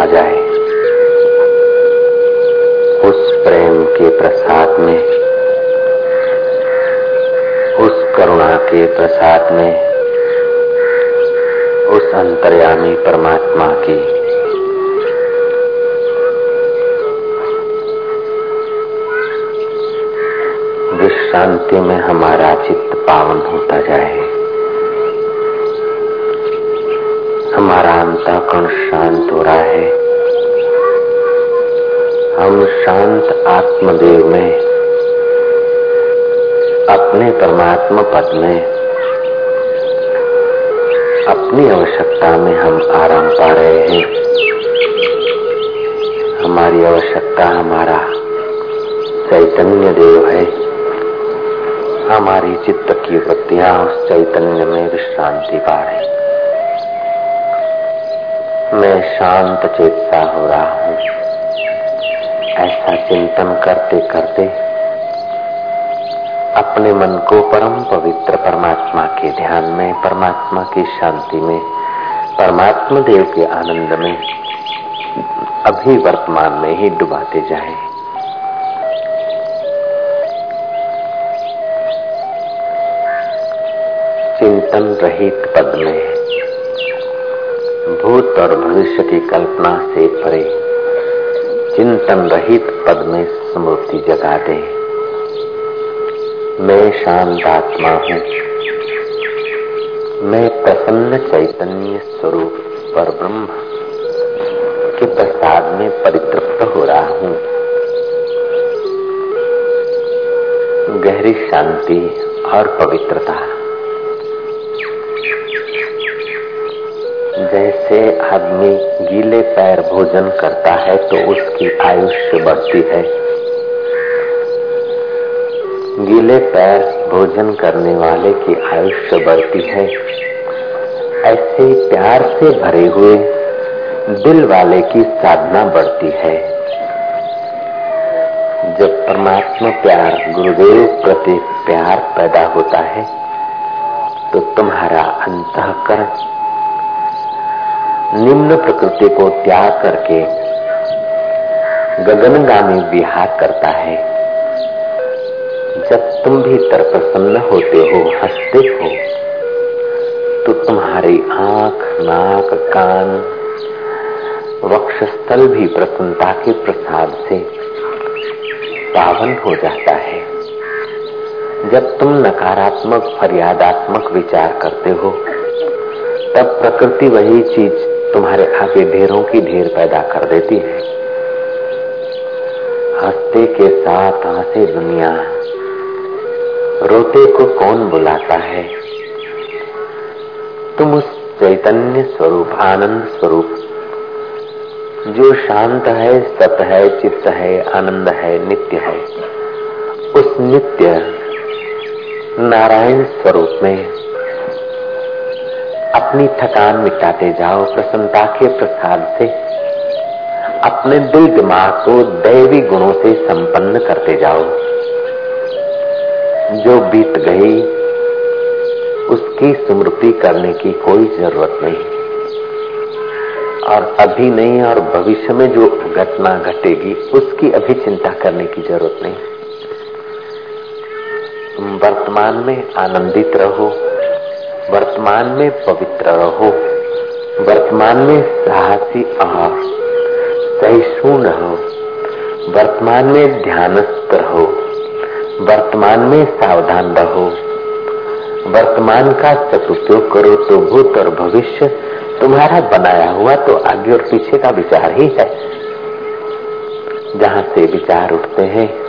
होता जाए। उस प्रेम के प्रसाद में, उस करुणा के प्रसाद में, उस अंतर्यामी परमात्मा की विश्रांति में हमारा चित्त पावन होता जाए। हमारा अंतःकरण शांत हो रहा है। हम शांत आत्मदेव में, अपने परमात्मा पद में, अपनी आवश्यकता में हम आराम पा रहे हैं। हमारी आवश्यकता हमारा चैतन्य देव है। हमारी चित्त की वृत्तियाँ उस चैतन्य में विश्रांति पा रही मैं शांत चेतता हो रहा हूँ। ऐसा चिंतन करते करते अपने मन को परम पवित्र परमात्मा के ध्यान में, परमात्मा की शांति में, परमात्मा देव के आनंद में, अभी वर्तमान में ही डुबाते जाए। चिंतन रहित पद में भूत और भविष्य की कल्पना से परे, चिंतन रहित पद में स्मृति जगा दे। मैं शांत आत्मा हूँ। मैं प्रसन्न चैतन्य स्वरूप पर ब्रह्म के प्रसाद में परितृप्त हो रहा हूँ। गहरी शांति और पवित्रता जैसे आदमी गीले पैर भोजन करता है तो उसकी आयुष्य बढ़ती है। गीले पैर भोजन करने वाले की आयुष्य बढ़ती है। ऐसे प्यार से भरे हुए दिल वाले की साधना बढ़ती है। जब परमात्मा प्यार, गुरुदेव प्रति प्यार पैदा होता है तो तुम्हारा अंतकरण निम्न प्रकृति को त्याग करके गगनगामी विहार करता है। जब तुम भीतर प्रसन्न होते हो, हँसते हो तो तुम्हारी आँख, नाक, कान, वक्षस्थल भी प्रसन्नता के प्रसाद से पावन हो जाता है। जब तुम नकारात्मक, फरियादात्मक विचार करते हो, तब प्रकृति वही चीज़ तुम्हारे आगे ढेरों की ढेर पैदा कर देती है। हँसते के साथ हंसे दुनिया। रोते को कौन बुलाता है? तुम उस चैतन्य स्वरूप, आनंद स्वरूप, जो शांत है, सत है, चित्त है, आनंद है, नित्य है, उस नित्य नारायण स्वरूप में अपनी थकान मिटाते जाओ प्रसन्नता के प्रसाद से। अपने दिल दिमाग को दैवी गुणों से संपन्न करते जाओ। जो बीत गई, उसकी स्मृति करने की कोई ज़रूरत नहीं। और अभी नहीं, और भविष्य में जो घटना घटेगी, उसकी अभी चिंता करने की ज़रूरत नहीं। वर्तमान में आनंदित रहो वर्तमान में पवित्र रहो। वर्तमान में साहसी और सहिष्णु रहो। वर्तमान में ध्यानस्थ रहो। वर्तमान में सावधान रहो। वर्तमान का सदुपयोग करो तो भूत और भविष्य तुम्हारा बनाया हुआ तो आगे और पीछे का विचार ही है। जहाँ से विचार उठते हैं,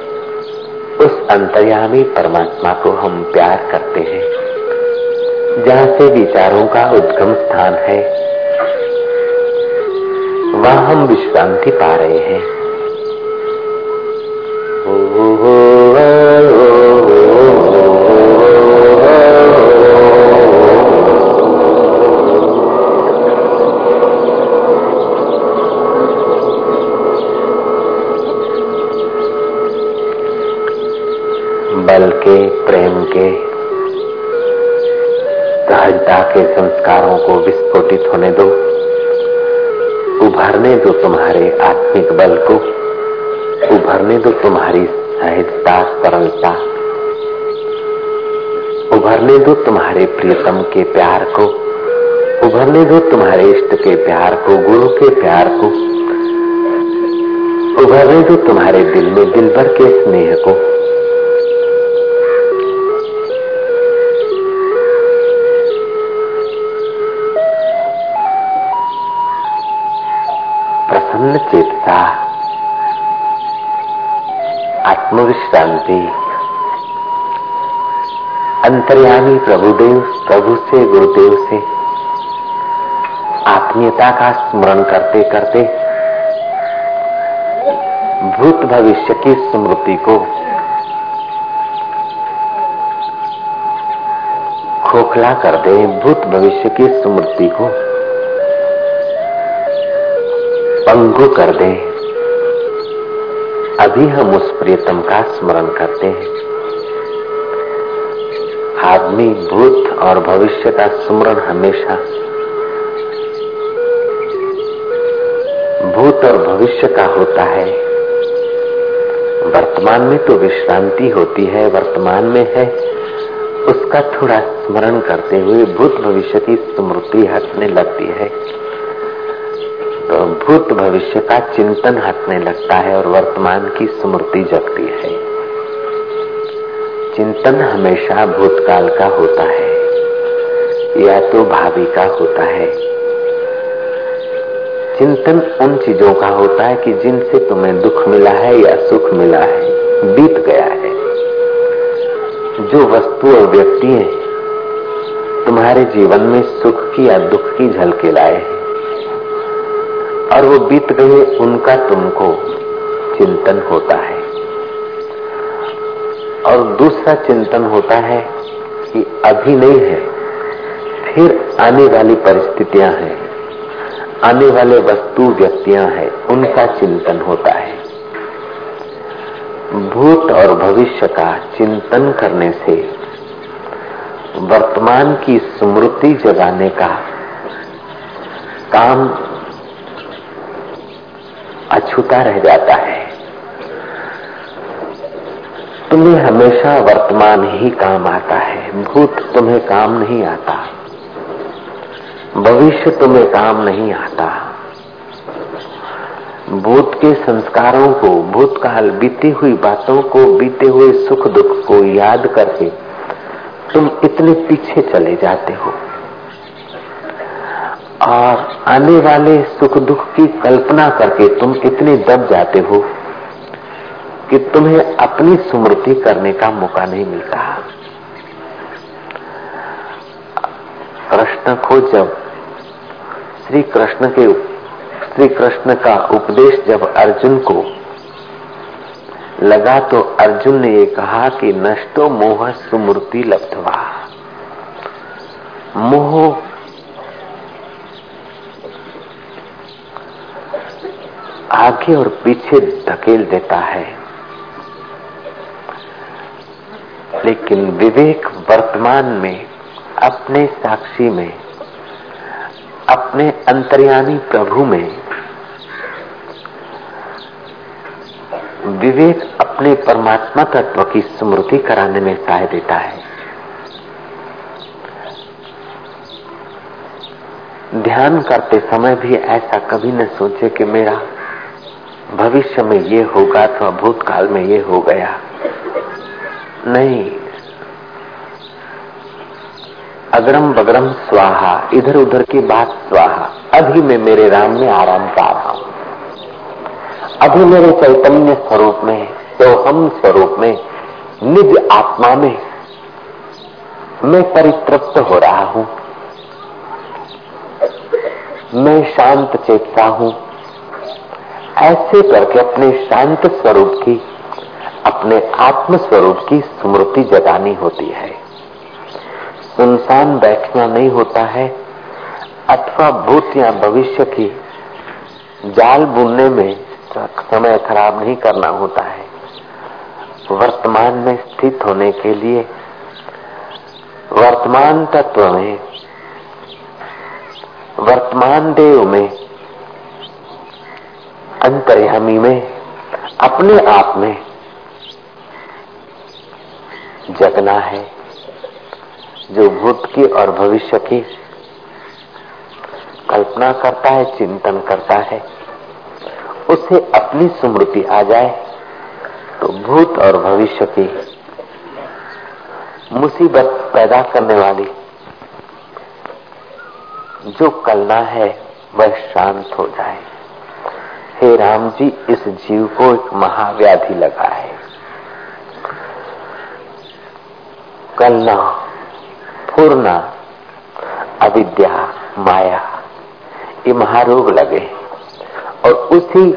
उस अंतर्यामी परमात्मा को हम प्यार करते हैं। जहाँ से विचारों का उद्गम स्थान है वहाँ हम विश्रांति पा रहे हैं। विस्फोटित होने दो, उभरने दो तुम्हारे आत्मिक बल को, उभरने दो तुम्हारी सहजता सरलता उभरने दो तुम्हारे प्रियतम के प्यार को, उभरने दो तुम्हारे इष्ट के प्यार को गुरु के प्यार को, उभरने दो तुम्हारे दिल में दिल भर के स्नेह को चेतता आत्मविश्रांति। अंतर्यामी प्रभुदेव, प्रभु से, गुरुदेव से। आत्मीयता का स्मरण करते करते भूत भविष्य की स्मृति को खोखला कर दे, भूत भविष्य की स्मृति को। पंगु कर दे। अभी हम उस प्रियतम का स्मरण करते हैं। आदमी भूत और भविष्य का स्मरण हमेशा। भूत और भविष्य का होता है। वर्तमान में तो विश्रांति होती है, वर्तमान में है। उसका थोड़ा स्मरण करते हुए भूत भविष्य की स्मृति हटने लगती है। भूत भविष्य का चिंतन हटने लगता है और वर्तमान की स्मृति जगती है। चिंतन हमेशा भूतकाल का होता है, या तो भावी का होता है। चिंतन उन चीज़ों का होता है कि जिनसे तुम्हें दुख मिला है या सुख मिला है, बीत गया है। जो वस्तु और व्यक्ति तुम्हारे जीवन में सुख की या दुख की झलके लाए हैं। और वो बीत गए उनका तुमको। चिंतन होता है। और दूसरा चिंतन होता है कि अभी नहीं है, फिर आने वाली परिस्थितियाँ हैं। आने वाले वस्तु व्यक्तियाँ हैं, उनका चिंतन होता है। भूत और भविष्य का चिंतन करने से वर्तमान की स्मृति जगाने का काम अछूता रह जाता है। तुम्हें हमेशा वर्तमान ही काम आता है। भूत तुम्हें काम नहीं आता। भविष्य तुम्हें काम नहीं आता। भूत के संस्कारों को, भूतकाल बीती हुई बातों को, बीते हुए सुख दुख को याद करके तुम इतने पीछे चले जाते हो। और आने वाले सुख दुख की कल्पना करके तुम इतने दब जाते हो कि तुम्हें अपनी स्मृति करने का मौका नहीं मिलता। कृष्ण को जब श्री कृष्ण के श्री कृष्ण का उपदेश जब अर्जुन को लगा तो अर्जुन ने ये कहा कि नष्टो मोह सुमूर्ति लब्धवा। मोह आगे और पीछे धकेल देता है। लेकिन विवेक वर्तमान में, अपने साक्षी में, अपने अंतर्यामी प्रभु में, विवेक अपने परमात्मा तत्व की स्मृति कराने में सहाय देता है। ध्यान करते समय भी ऐसा कभी न सोचे कि मेरा भविष्य में ये होगा तो भूतकाल में ये हो गया। नहीं। अगरम बगरम स्वाहा इधर उधर की बात स्वाहा। अभी मैं मेरे राम में आराम पा रहा हूँ। अभी मेरे चैतन्य स्वरूप में तो हम स्वरूप में, निज आत्मा में मैं परितृप्त हो रहा हूँ। मैं शांत चेतता हूँ। ऐसे करके अपने शांत स्वरूप की, अपने आत्म स्वरूप की स्मृति जगानी होती है। सुनसान बैठना नहीं होता है, अथवा भूत या भविष्य की जाल बुनने में समय खराब नहीं करना होता है। वर्तमान में स्थित होने के लिए वर्तमान तत्व में, वर्तमान देव में अंतर्यामी में, अपने आप में जगना है, जो भूत की और भविष्य की कल्पना करता है, चिंतन करता है, उसे अपनी स्मृति आ जाए तो भूत और भविष्य की मुसीबत पैदा करने वाली जो कलना है, वह शांत हो जाए। हे राम जी, इस जीव को एक महाव्याधि लगा है। कलना फूरना अविद्या, माया, ये महारोग लगे और उसी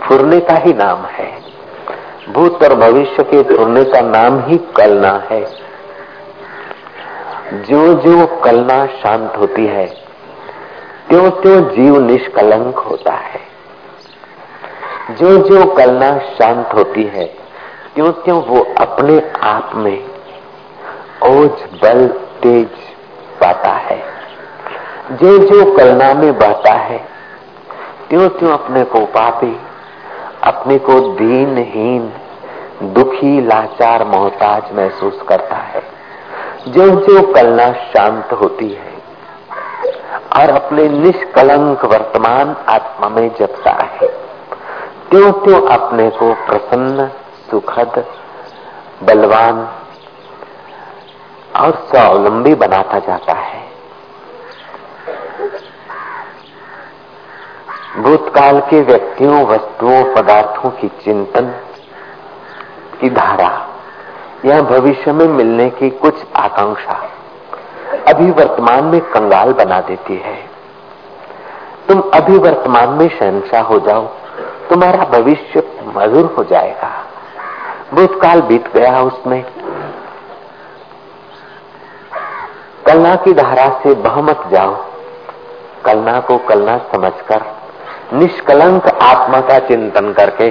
फुरने का ही नाम है। भूत और भविष्य के फुरने का नाम ही कलना है। जो जो कलना शांत होती है त्यों त्यों जीव निष्कलंक होता है? जो जो कलना शांत होती है क्यों क्यों वो अपने आप में ओज बल, तेज पाता है। जो जो कलना में बहता है त्यों क्यों अपने को पापी, अपने को दीनहीन, दुखी, लाचार, मोहताज महसूस करता है। जो जो कलना शांत होती है और अपने निष्कलंक वर्तमान आत्मा में जपता है। त्यों त्यों अपने को प्रसन्न, सुखद, बलवान और स्वावलंबी बनाता जाता है। भूतकाल के व्यक्तियों, वस्तुओं, पदार्थों की चिंतन की धारा या भविष्य में मिलने की कुछ आकांक्षा अभी वर्तमान में कंगाल बना देती है। तुम अभी वर्तमान में शहनशाह हो जाओ, तुम्हारा भविष्य मधुर हो जाएगा। भूतकाल बीत गया उसमें। कलना की धारा से बहमत जाओ। कलना को कलना समझकर, निष्कलंक आत्मा का चिंतन करके,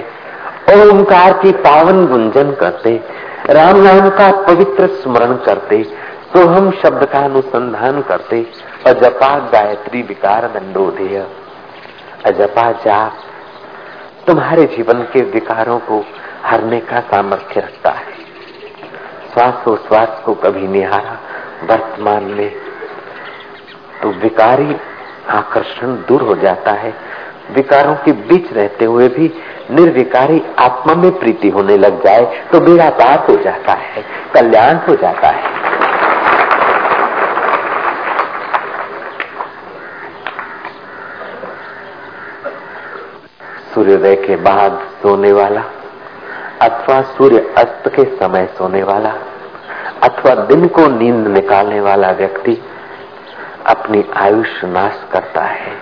ओंकार की पावन गुंजन करते, राम नाम का पवित्र स्मरण करते तो हम शब्द का अनुसंधान करते, अजपा गायत्री विकार दंडोधेय अजपा जा, तुम्हारे जीवन के विकारों को हरने का सामर्थ्य रखता है। श्वासोश्वास को कभी निहारा, वर्तमान में तो विकारी आकर्षण दूर हो जाता है। विकारों के बीच रहते हुए भी निर्विकारी आत्मा में प्रीति होने लग जाए तो बेड़ा पार हो जाता है, कल्याण हो जाता है। सूर्योदय के बाद सोने वाला, अथवा सूर्य अस्त के समय सोने वाला, अथवा दिन को नींद निकालने वाला व्यक्ति अपनी आयुष नाश करता है।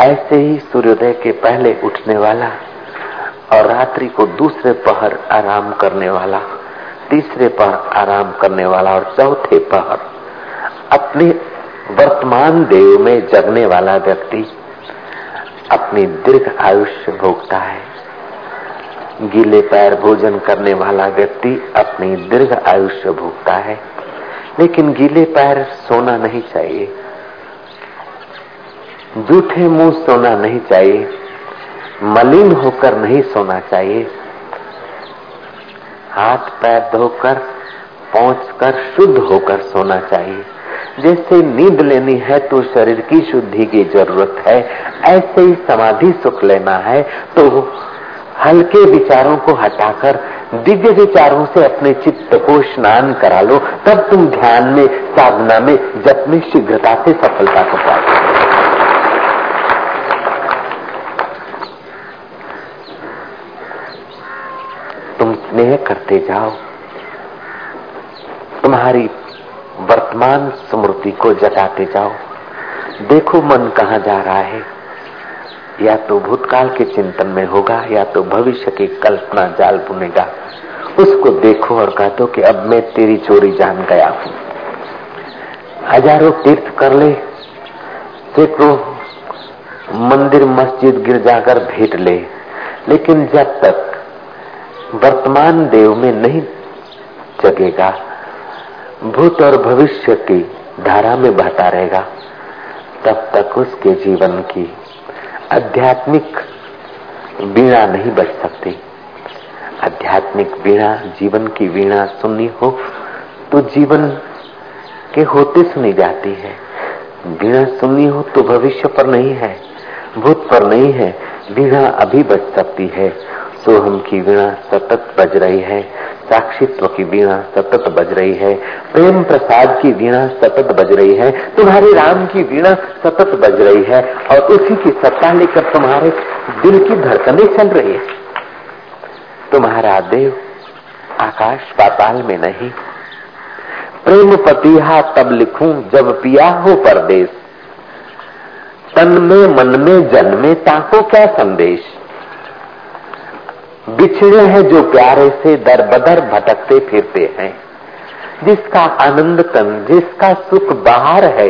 ऐसे ही सूर्योदय के पहले उठने वाला और रात्रि को दूसरे पहर आराम करने वाला, तीसरे पहर आराम करने वाला और चौथे पहर अपने वर्तमान देव में जगने वाला व्यक्ति अपनी दीर्घ आयुष्य भोगता है। गीले पैर भोजन करने वाला व्यक्ति अपनी दीर्घ आयुष्य भोगता है। लेकिन गीले पैर सोना नहीं चाहिए। जूठे मुँह सोना नहीं चाहिए। मलिन होकर नहीं सोना चाहिए। हाथ पैर धोकर पहुँच कर शुद्ध होकर सोना चाहिए। जैसे नींद लेनी है तो शरीर की शुद्धि की ज़रूरत है। ऐसे ही समाधि सुख लेना है तो हल्के विचारों को हटाकर, दिव्य विचारों से अपने चित्त को स्नान करा लो। तब तुम ध्यान में, साधना में, जप में शीघ्रता से सफलता को पाओ तुम स्नेह करते जाओ। तुम्हारी वर्तमान स्मृति को जगाते जाओ। देखो मन कहा जा रहा है। या तो भूतकाल के चिंतन में होगा, या तो भविष्य की कल्पना जाल बुनेगा। उसको देखो और कह दो कि अब मैं तेरी चोरी जान गया हूँ। हज़ारों तीर्थ कर ले, सैकड़ों मंदिर मस्जिद गिरजाकर भेंट ले। लेकिन जब तक वर्तमान देव में नहीं जगेगा भूत और भविष्य की धारा में बहता रहेगा। तब तक उसके जीवन की आध्यात्मिक बीड़ा नहीं बच सकती। आध्यात्मिक वीणा, जीवन की वीणा सुननी हो तो जीवन के होते सुनी जाती है। वीणा सुननी हो तो भविष्य पर नहीं है, भूत पर नहीं है, वीणा अभी बच सकती है। सोहम की वीणा सतत बज रही है। साक्षित्व की वीणा सतत बज रही है। प्रेम प्रसाद की वीणा सतत बज रही है। तुम्हारे राम की वीणा सतत बज रही है। और उसी की सत्ता लेकर तुम्हारे दिल की धड़कने चल रही है। तुम्हारा देव आकाश पाताल में नहीं। प्रेम पतिहा तब लिखूं जब पिया हो परदेश। तन में मन में जन्मे ताको क्या संदेश। बिछड़े हैं जो प्यारे से दर बदर भटकते फिरते हैं। जिसका आनंद तन, जिसका सुख बाहर है,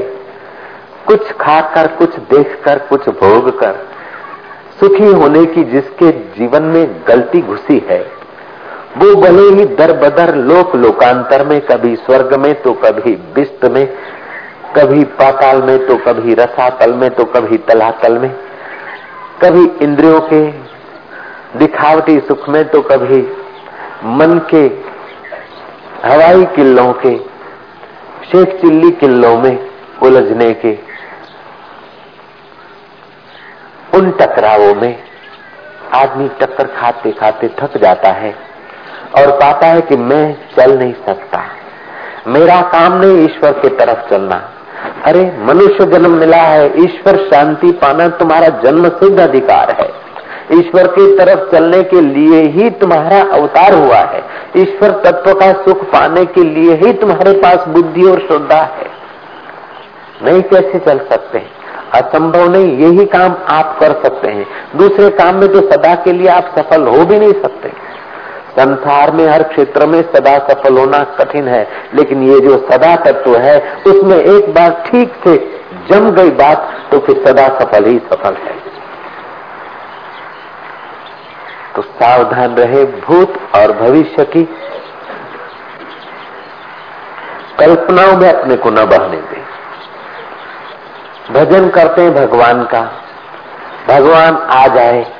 कुछ खाकर, कुछ देखकर, कुछ भोग कर सुखी होने की जिसके जीवन में गलती घुसी है, वो भले ही दर बदर लोक लोकांतर में, कभी स्वर्ग में तो कभी विस्त में, कभी पाताल में तो कभी रसातल में तो कभी तलातल में, कभी इंद्रियों के दिखावटी सुख में तो कभी मन के हवाई किल्लों के, शेख चिल्ली किल्लों में उलझने के, उन टकरावों में आदमी टक्कर खाते खाते थक जाता है और पाता है कि मैं चल नहीं सकता। मेरा काम नहीं ईश्वर की तरफ़ चलना। अरे, मनुष्य जन्म मिला है, ईश्वर शांति पाना तुम्हारा जन्म सिद्ध अधिकार है। ईश्वर की तरफ़ चलने के लिए ही तुम्हारा अवतार हुआ है। ईश्वर तत्व का सुख पाने के लिए ही तुम्हारे पास बुद्धि और श्रद्धा है। नहीं कैसे चल सकते असंभव नहीं, यही काम आप कर सकते हैं। दूसरे काम में तो सदा के लिए आप सफल हो भी नहीं सकते। संसार में, हर क्षेत्र में सदा सफल होना कठिन है, लेकिन ये जो सदा तत्व है, उसमें एक बार ठीक से जम गई बात तो फिर सदा सफल ही सफल है। तो सावधान रहे भूत और भविष्य की कल्पनाओं में अपने को न बहने दे। भजन करते हैं भगवान का। भगवान आ जाए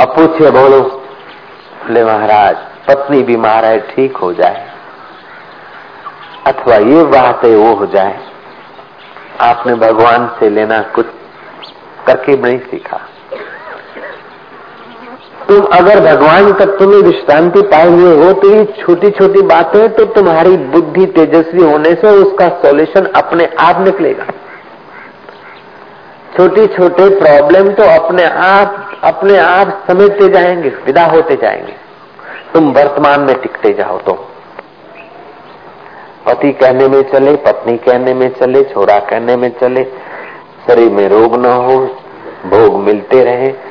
अब पूछे बोलो बोले महाराज, पत्नी बीमार है, ठीक हो जाए। अथवा ये बात है, वो हो जाए। आपने भगवान से लेना कुछ करके नहीं सीखा। तुम अगर भगवान तत्व में विश्रांति पाए हुए हो तो ये छोटी छोटी बातें तो तुम्हारी बुद्धि तेजस्वी होने से उसका सॉल्यूशन अपने आप निकलेगा। छोटी छोटे प्रॉब्लम तो अपने आप अपने आप समेटते जाएँगे, विदा होते जाएँगे। तुम वर्तमान में टिकते जाओ तो। पति कहने में चले, पत्नी कहने में चले, छोरा कहने में चले, शरीर में रोग न हो, भोग मिलते रहे।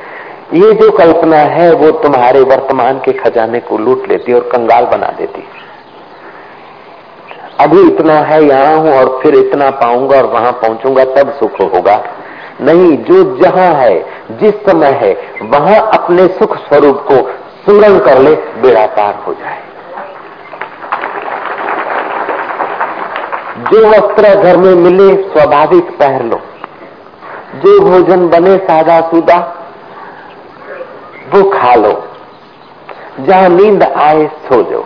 ये जो कल्पना है, वो तुम्हारे वर्तमान के खजाने को लूट लेती और कंगाल बना देती अभी इतना है, यहाँ हूँ और फिर इतना पाऊँगा और वहाँ पहुंचूँगा, तब सुख होगा। नहीं, जो जहाँ है, जिस समय है, वहाँ अपने सुख स्वरूप को सुमरण कर ले, बेड़ा पार हो जाए। जो वस्त्र घर में मिले, स्वाभाविक पहन लो। जो भोजन बने सादा सुदा वो खा लो। जहाँ नींद आए, सो जाओ।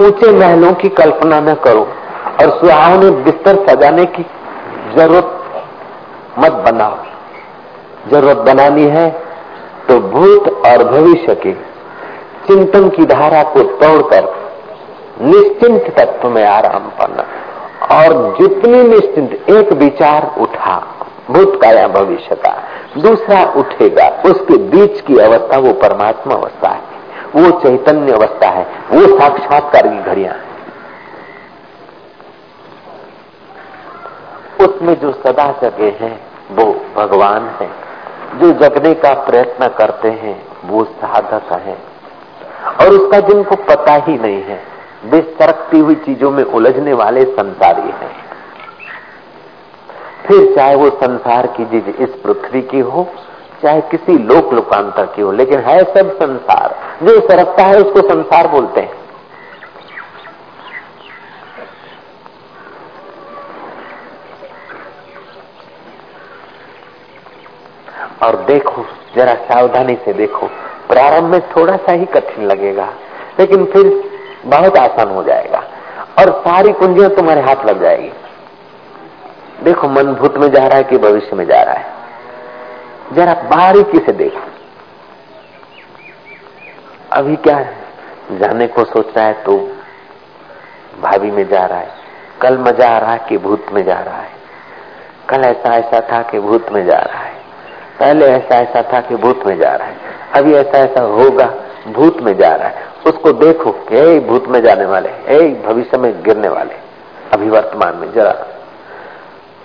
ऊँचे महलों की कल्पना न करो और सुहावने बिस्तर सजाने की ज़रूरत मत बनाओ। ज़रूरत बनानी है तो भूत और भविष्य के चिंतन की धारा को तोड़कर निश्चिंत तत्व में आराम पाना और जितनी निश्चिंत एक विचार उठा, भूत का या भविष्य का। दूसरा उठेगा, उसके बीच की अवस्था, वो परमात्मा अवस्था है। वो चैतन्य अवस्था है, वो साक्षात्कार की घड़िया है। उसमें जो सदा जगे हैं, वो भगवान है। जो जगने का प्रयत्न करते हैं, वो साधक है। और उसका जिनको पता ही नहीं है, वे सरकती हुई चीज़ों में उलझने वाले संसारी हैं। फिर चाहे वो संसार की चीज़ इस पृथ्वी की हो, चाहे किसी लोक लोकांतर की हो, लेकिन है सब संसार। जो सरकता है उसको संसार बोलते हैं। और देखो, जरा सावधानी से देखो, प्रारंभ में थोड़ा सा ही कठिन लगेगा, लेकिन फिर बहुत आसान हो जाएगा, और सारी कुंजियाँ तुम्हारे हाथ लग जाएगी। देखो, मन भूत में जा रहा है कि भविष्य में जा रहा है। जरा बारीकी से देखो। अभी क्या है? जाने को सोच रहा है तो भाभी में जा रहा है। कल मज़ा आ रहा है कि भूत में जा रहा है। कल ऐसा ऐसा था कि भूत में जा रहा है। पहले ऐसा ऐसा था कि भूत में जा रहा है। अभी ऐसा ऐसा होगा, भूत में जा रहा है। उसको देखो कि भूत में जाने वाले ए भविष्य में गिरने वाले अभी वर्तमान में जरा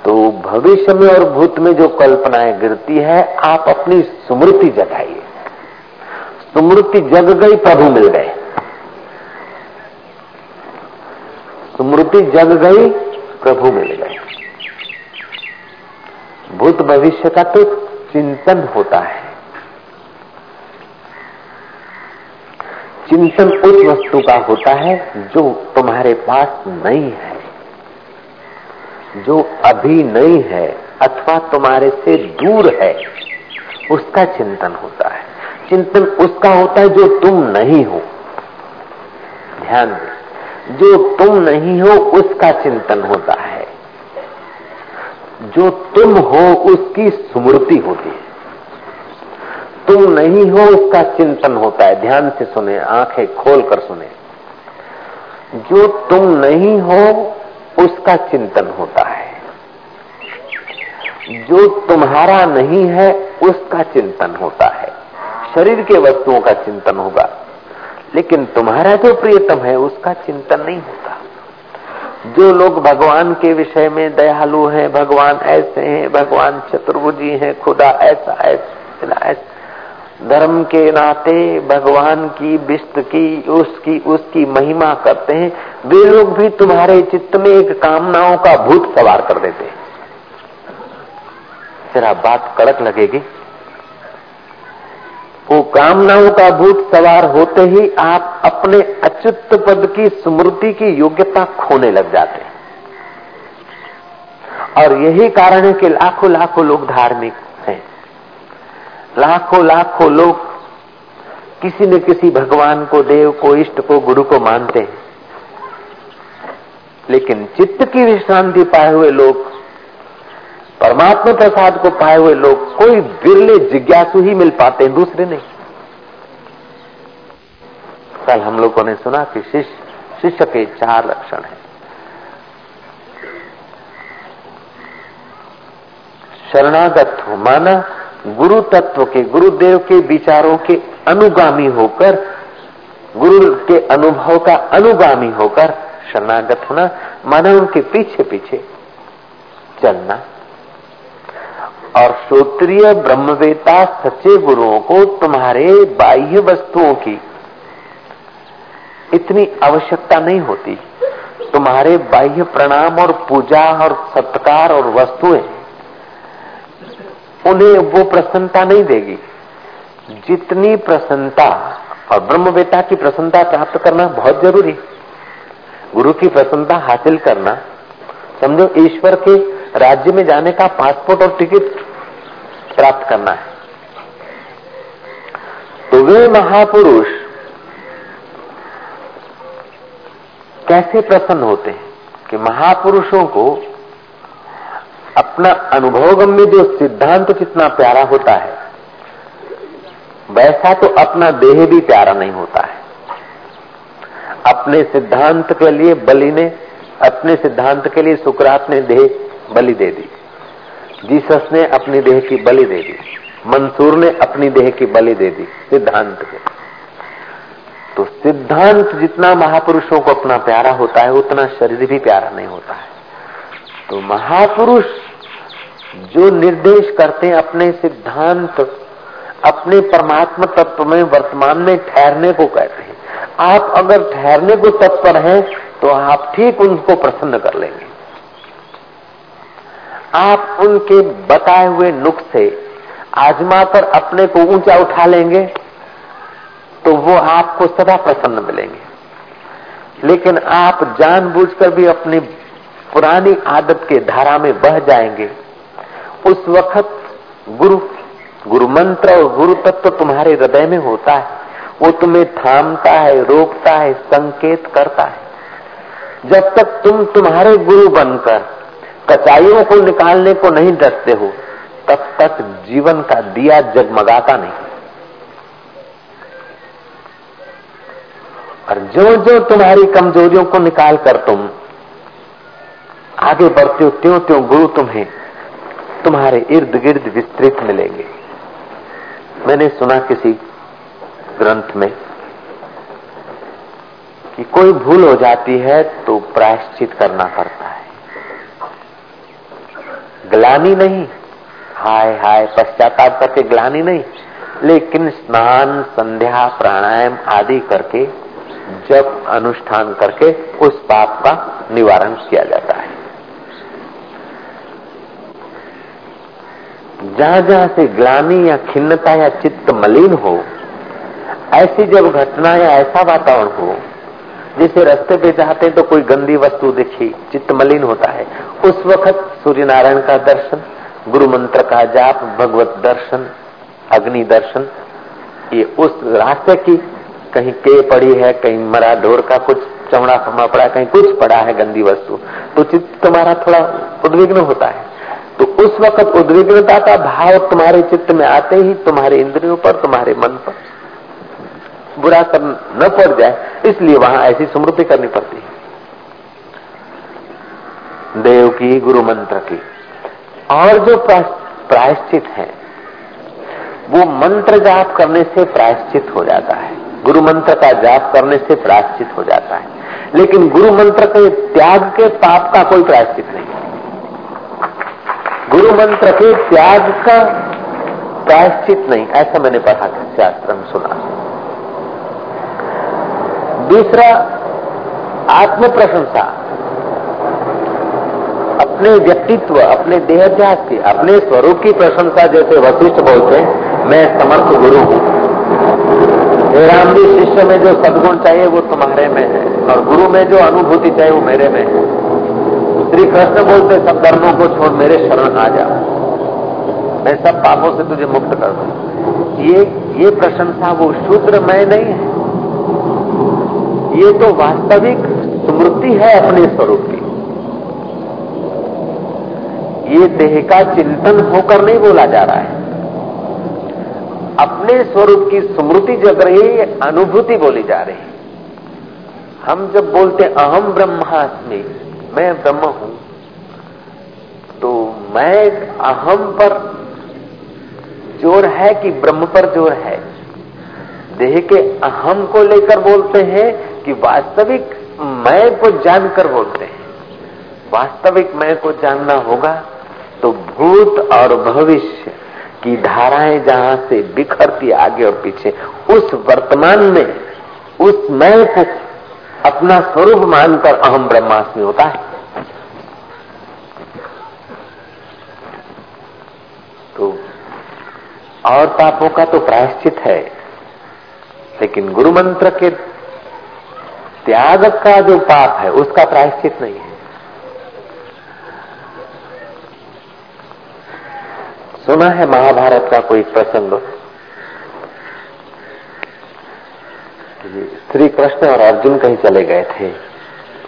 तो भविष्य में और भूत में जो कल्पनाएँ गिरती है, आप अपनी स्मृति जगाइए। स्मृति जग गई, प्रभु मिल गए। स्मृति जग गई, प्रभु मिल गए। भूत भविष्य का तो चिंतन होता है। चिंतन उस वस्तु का होता है जो तुम्हारे पास नहीं है। जो अभी नहीं है अथवा तुम्हारे से दूर है, उसका चिंतन होता है। चिंतन उसका होता है जो तुम नहीं हो। ध्यान दे जो तुम नहीं हो, उसका चिंतन होता है। जो तुम हो, उसकी स्मृति होती है। तुम नहीं हो, उसका चिंतन होता है। ध्यान से सुने, आँखें खोल कर सुने। जो तुम नहीं हो उसका चिंतन होता है। जो तुम्हारा नहीं है, उसका चिंतन होता है। शरीर के वस्तुओं का चिंतन होगा, लेकिन तुम्हारा जो प्रियतम है, उसका चिंतन नहीं होता। जो लोग भगवान के विषय में दयालु हैं, भगवान ऐसे हैं, भगवान चतुर्भुजी हैं, खुदा ऐसा ऐसा ऐसा धर्म के नाते भगवान की विस्त की, उसकी उसकी महिमा करते हैं। वे लोग भी तुम्हारे चित्त में एक कामनाओं का भूत सवार कर देते हैं। जरा बात कड़क लगेगी। वो कामनाओं का भूत सवार होते ही आप अपने अच्युत पद की स्मृति की योग्यता खोने लग जाते हैं। और यही कारण है कि लाखों लाखों लोग धार्मिक लाखों लाखों लोग किसी न किसी भगवान को, देव को, इष्ट को, गुरु को मानते हैं। लेकिन चित्त की विश्रांति पाए हुए लोग, परमात्मा प्रसाद को पाए हुए लोग, कोई बिरले जिज्ञासु ही मिल पाते हैं, दूसरे नहीं। कल हम लोगों ने सुना कि शिष्य शिष्य के चार लक्षण हैं। शरणागत हो माना गुरु तत्व के, गुरुदेव के विचारों के अनुगामी होकर, गुरु के अनुभव का अनुगामी होकर शरणागत होना माना उनके पीछे पीछे चलना। और श्रोत्रिय ब्रह्मवेता सच्चे गुरुओं को तुम्हारे बाह्य वस्तुओं की इतनी आवश्यकता नहीं होती। तुम्हारे बाह्य प्रणाम और पूजा और सत्कार और वस्तुएँ उन्हें वो प्रसन्नता नहीं देगी। जितनी प्रसन्नता और ब्रह्म वेता की प्रसन्नता प्राप्त करना बहुत ज़रूरी। गुरु की प्रसन्नता हासिल करना। समझो, ईश्वर के राज्य में जाने का पासपोर्ट और टिकट प्राप्त करना है। तो वे महापुरुष कैसे प्रसन्न होते हैं कि महापुरुषों को अपना अनुभवगम में जो सिद्धांत कितना प्यारा होता है, वैसा तो अपना देह भी प्यारा नहीं होता है। अपने सिद्धांत के लिए बलि ने, अपने सिद्धांत के लिए सुकरात ने देह बलि दे दी। जीसस ने अपनी देह की बलि दे दी। मंसूर ने अपनी देह की बलि दे दी सिद्धांत के। तो सिद्धांत जितना महापुरुषों को अपना प्यारा होता है, उतना शरीर भी प्यारा नहीं होता है। तो महापुरुष जो निर्देश करते हैं अपने सिद्धांत, अपने परमात्मा तत्व में वर्तमान में ठहरने को कहते हैं। आप अगर ठहरने को तत्पर हैं तो आप ठीक उनको प्रसन्न कर लेंगे। आप उनके बताए हुए नुख से आजमा कर अपने को ऊँचा उठा लेंगे तो वो आपको सदा प्रसन्न मिलेंगे। लेकिन आप जानबूझकर भी अपनी पुरानी आदत के धारा में बह जाएँगे। उस वक्त गुरु गुरु मंत्र और गुरु तत्व तुम्हारे हृदय में होता है। वो तुम्हें थामता है, रोकता है, संकेत करता है। जब तक तुम तुम्हारे गुरु बनकर कचाइयों को निकालने को नहीं डरते हो, तब तक जीवन का दिया जगमगाता नहीं। और जो जो तुम्हारी कमजोरियों को निकाल कर तुम आगे बढ़ते हो त्यों त्यों गुरु तुम्हें तुम्हारे इर्द गिर्द विस्तृत मिलेंगे। मैंने सुना किसी ग्रंथ में कि कोई भूल हो जाती है तो प्रायश्चित करना पड़ता है। ग्लानी नहीं, हाय हाय, पश्चाताप करके ग्लानी नहीं, लेकिन स्नान, संध्या, प्राणायाम आदि करके, जब अनुष्ठान करके उस पाप का निवारण किया जाता है। जहाँ जहाँ से ग्लानी या खिन्नता या चित्त मलिन हो, ऐसी जब घटना या ऐसा वातावरण हो, जैसे रास्ते पे जाते हैं तो कोई गंदी वस्तु दिखी, चित्त मलिन होता है। उस वक्त सूर्य नारायण का दर्शन गुरु मंत्र का जाप, भगवत दर्शन, अग्नि दर्शन, ये उस रास्ते की कहीं के पड़ी है, कहीं मरा ढोर का कुछ चमड़ा फमा पड़ा, कहीं कुछ पड़ा है गंदी वस्तु तो चित्त तुम्हारा थोड़ा उद्विग्न होता है। तो उस वक्त उद्विग्नता का भाव तुम्हारे चित्त में आते ही तुम्हारे इंद्रियों पर, तुम्हारे मन पर। बुरा कर न पड़ जाए, इसलिए वहाँ ऐसी स्मृति करनी पड़ती है। देव की गुरु मंत्र की। और जो प्रायश्चित है, वो मंत्र जाप करने से प्रायश्चित हो जाता है। गुरु मंत्र का जाप करने से प्रायश्चित हो जाता है। लेकिन गुरु मंत्र के त्याग के पाप का कोई प्रायश्चित नहीं गुरु मंत्र के त्याग का प्रायश्चित नहीं, ऐसा मैंने पढ़ा था शास्त्र में सुना। दूसरा आत्म प्रशंसा अपने व्यक्तित्व, अपने देहाध्यास की, अपने स्वरूप की प्रशंसा जैसे वशिष्ठ बोलते हैं, मैं समर्थ गुरु हूँ राम जी, शिष्य में जो सदगुण चाहिए, वो तुम्हारे में है, और गुरु में जो अनुभूति चाहिए, वो मेरे में है। श्री कृष्ण बोलते, सब धर्मों को छोड़ मेरे शरण आ जाओ। मैं सब पापों से तुझे मुक्त कर दू। ये ये प्रशंसा वो शूद्र मैं नहीं है। ये तो वास्तविक स्मृति है अपने स्वरूप की। ये देह का चिंतन होकर नहीं बोला जा रहा है। अपने स्वरूप की स्मृति जग रही है अनुभूति बोली जा रही है। हम जब बोलते, अहम ब्रह्मास्मि मैं ब्रह्म हूँ तो मैं अहम पर ज़ोर है कि ब्रह्म पर ज़ोर है? देह के अहम को लेकर बोलते हैं कि वास्तविक मैं को जानकर बोलते हैं। वास्तविक मैं को जानना होगा तो भूत और भविष्य की धाराएँ जहाँ से बिखरती आगे और पीछे, उस वर्तमान में, उस मैं को अपना स्वरूप मानकर अहम ब्रह्मास्मि होता है तो और पापों का तो प्रायश्चित है। लेकिन गुरु मंत्र के त्याग का जो पाप है, उसका प्रायश्चित नहीं है। सुना है महाभारत का कोई प्रसंग? श्री कृष्ण और अर्जुन कहीं चले गए थे।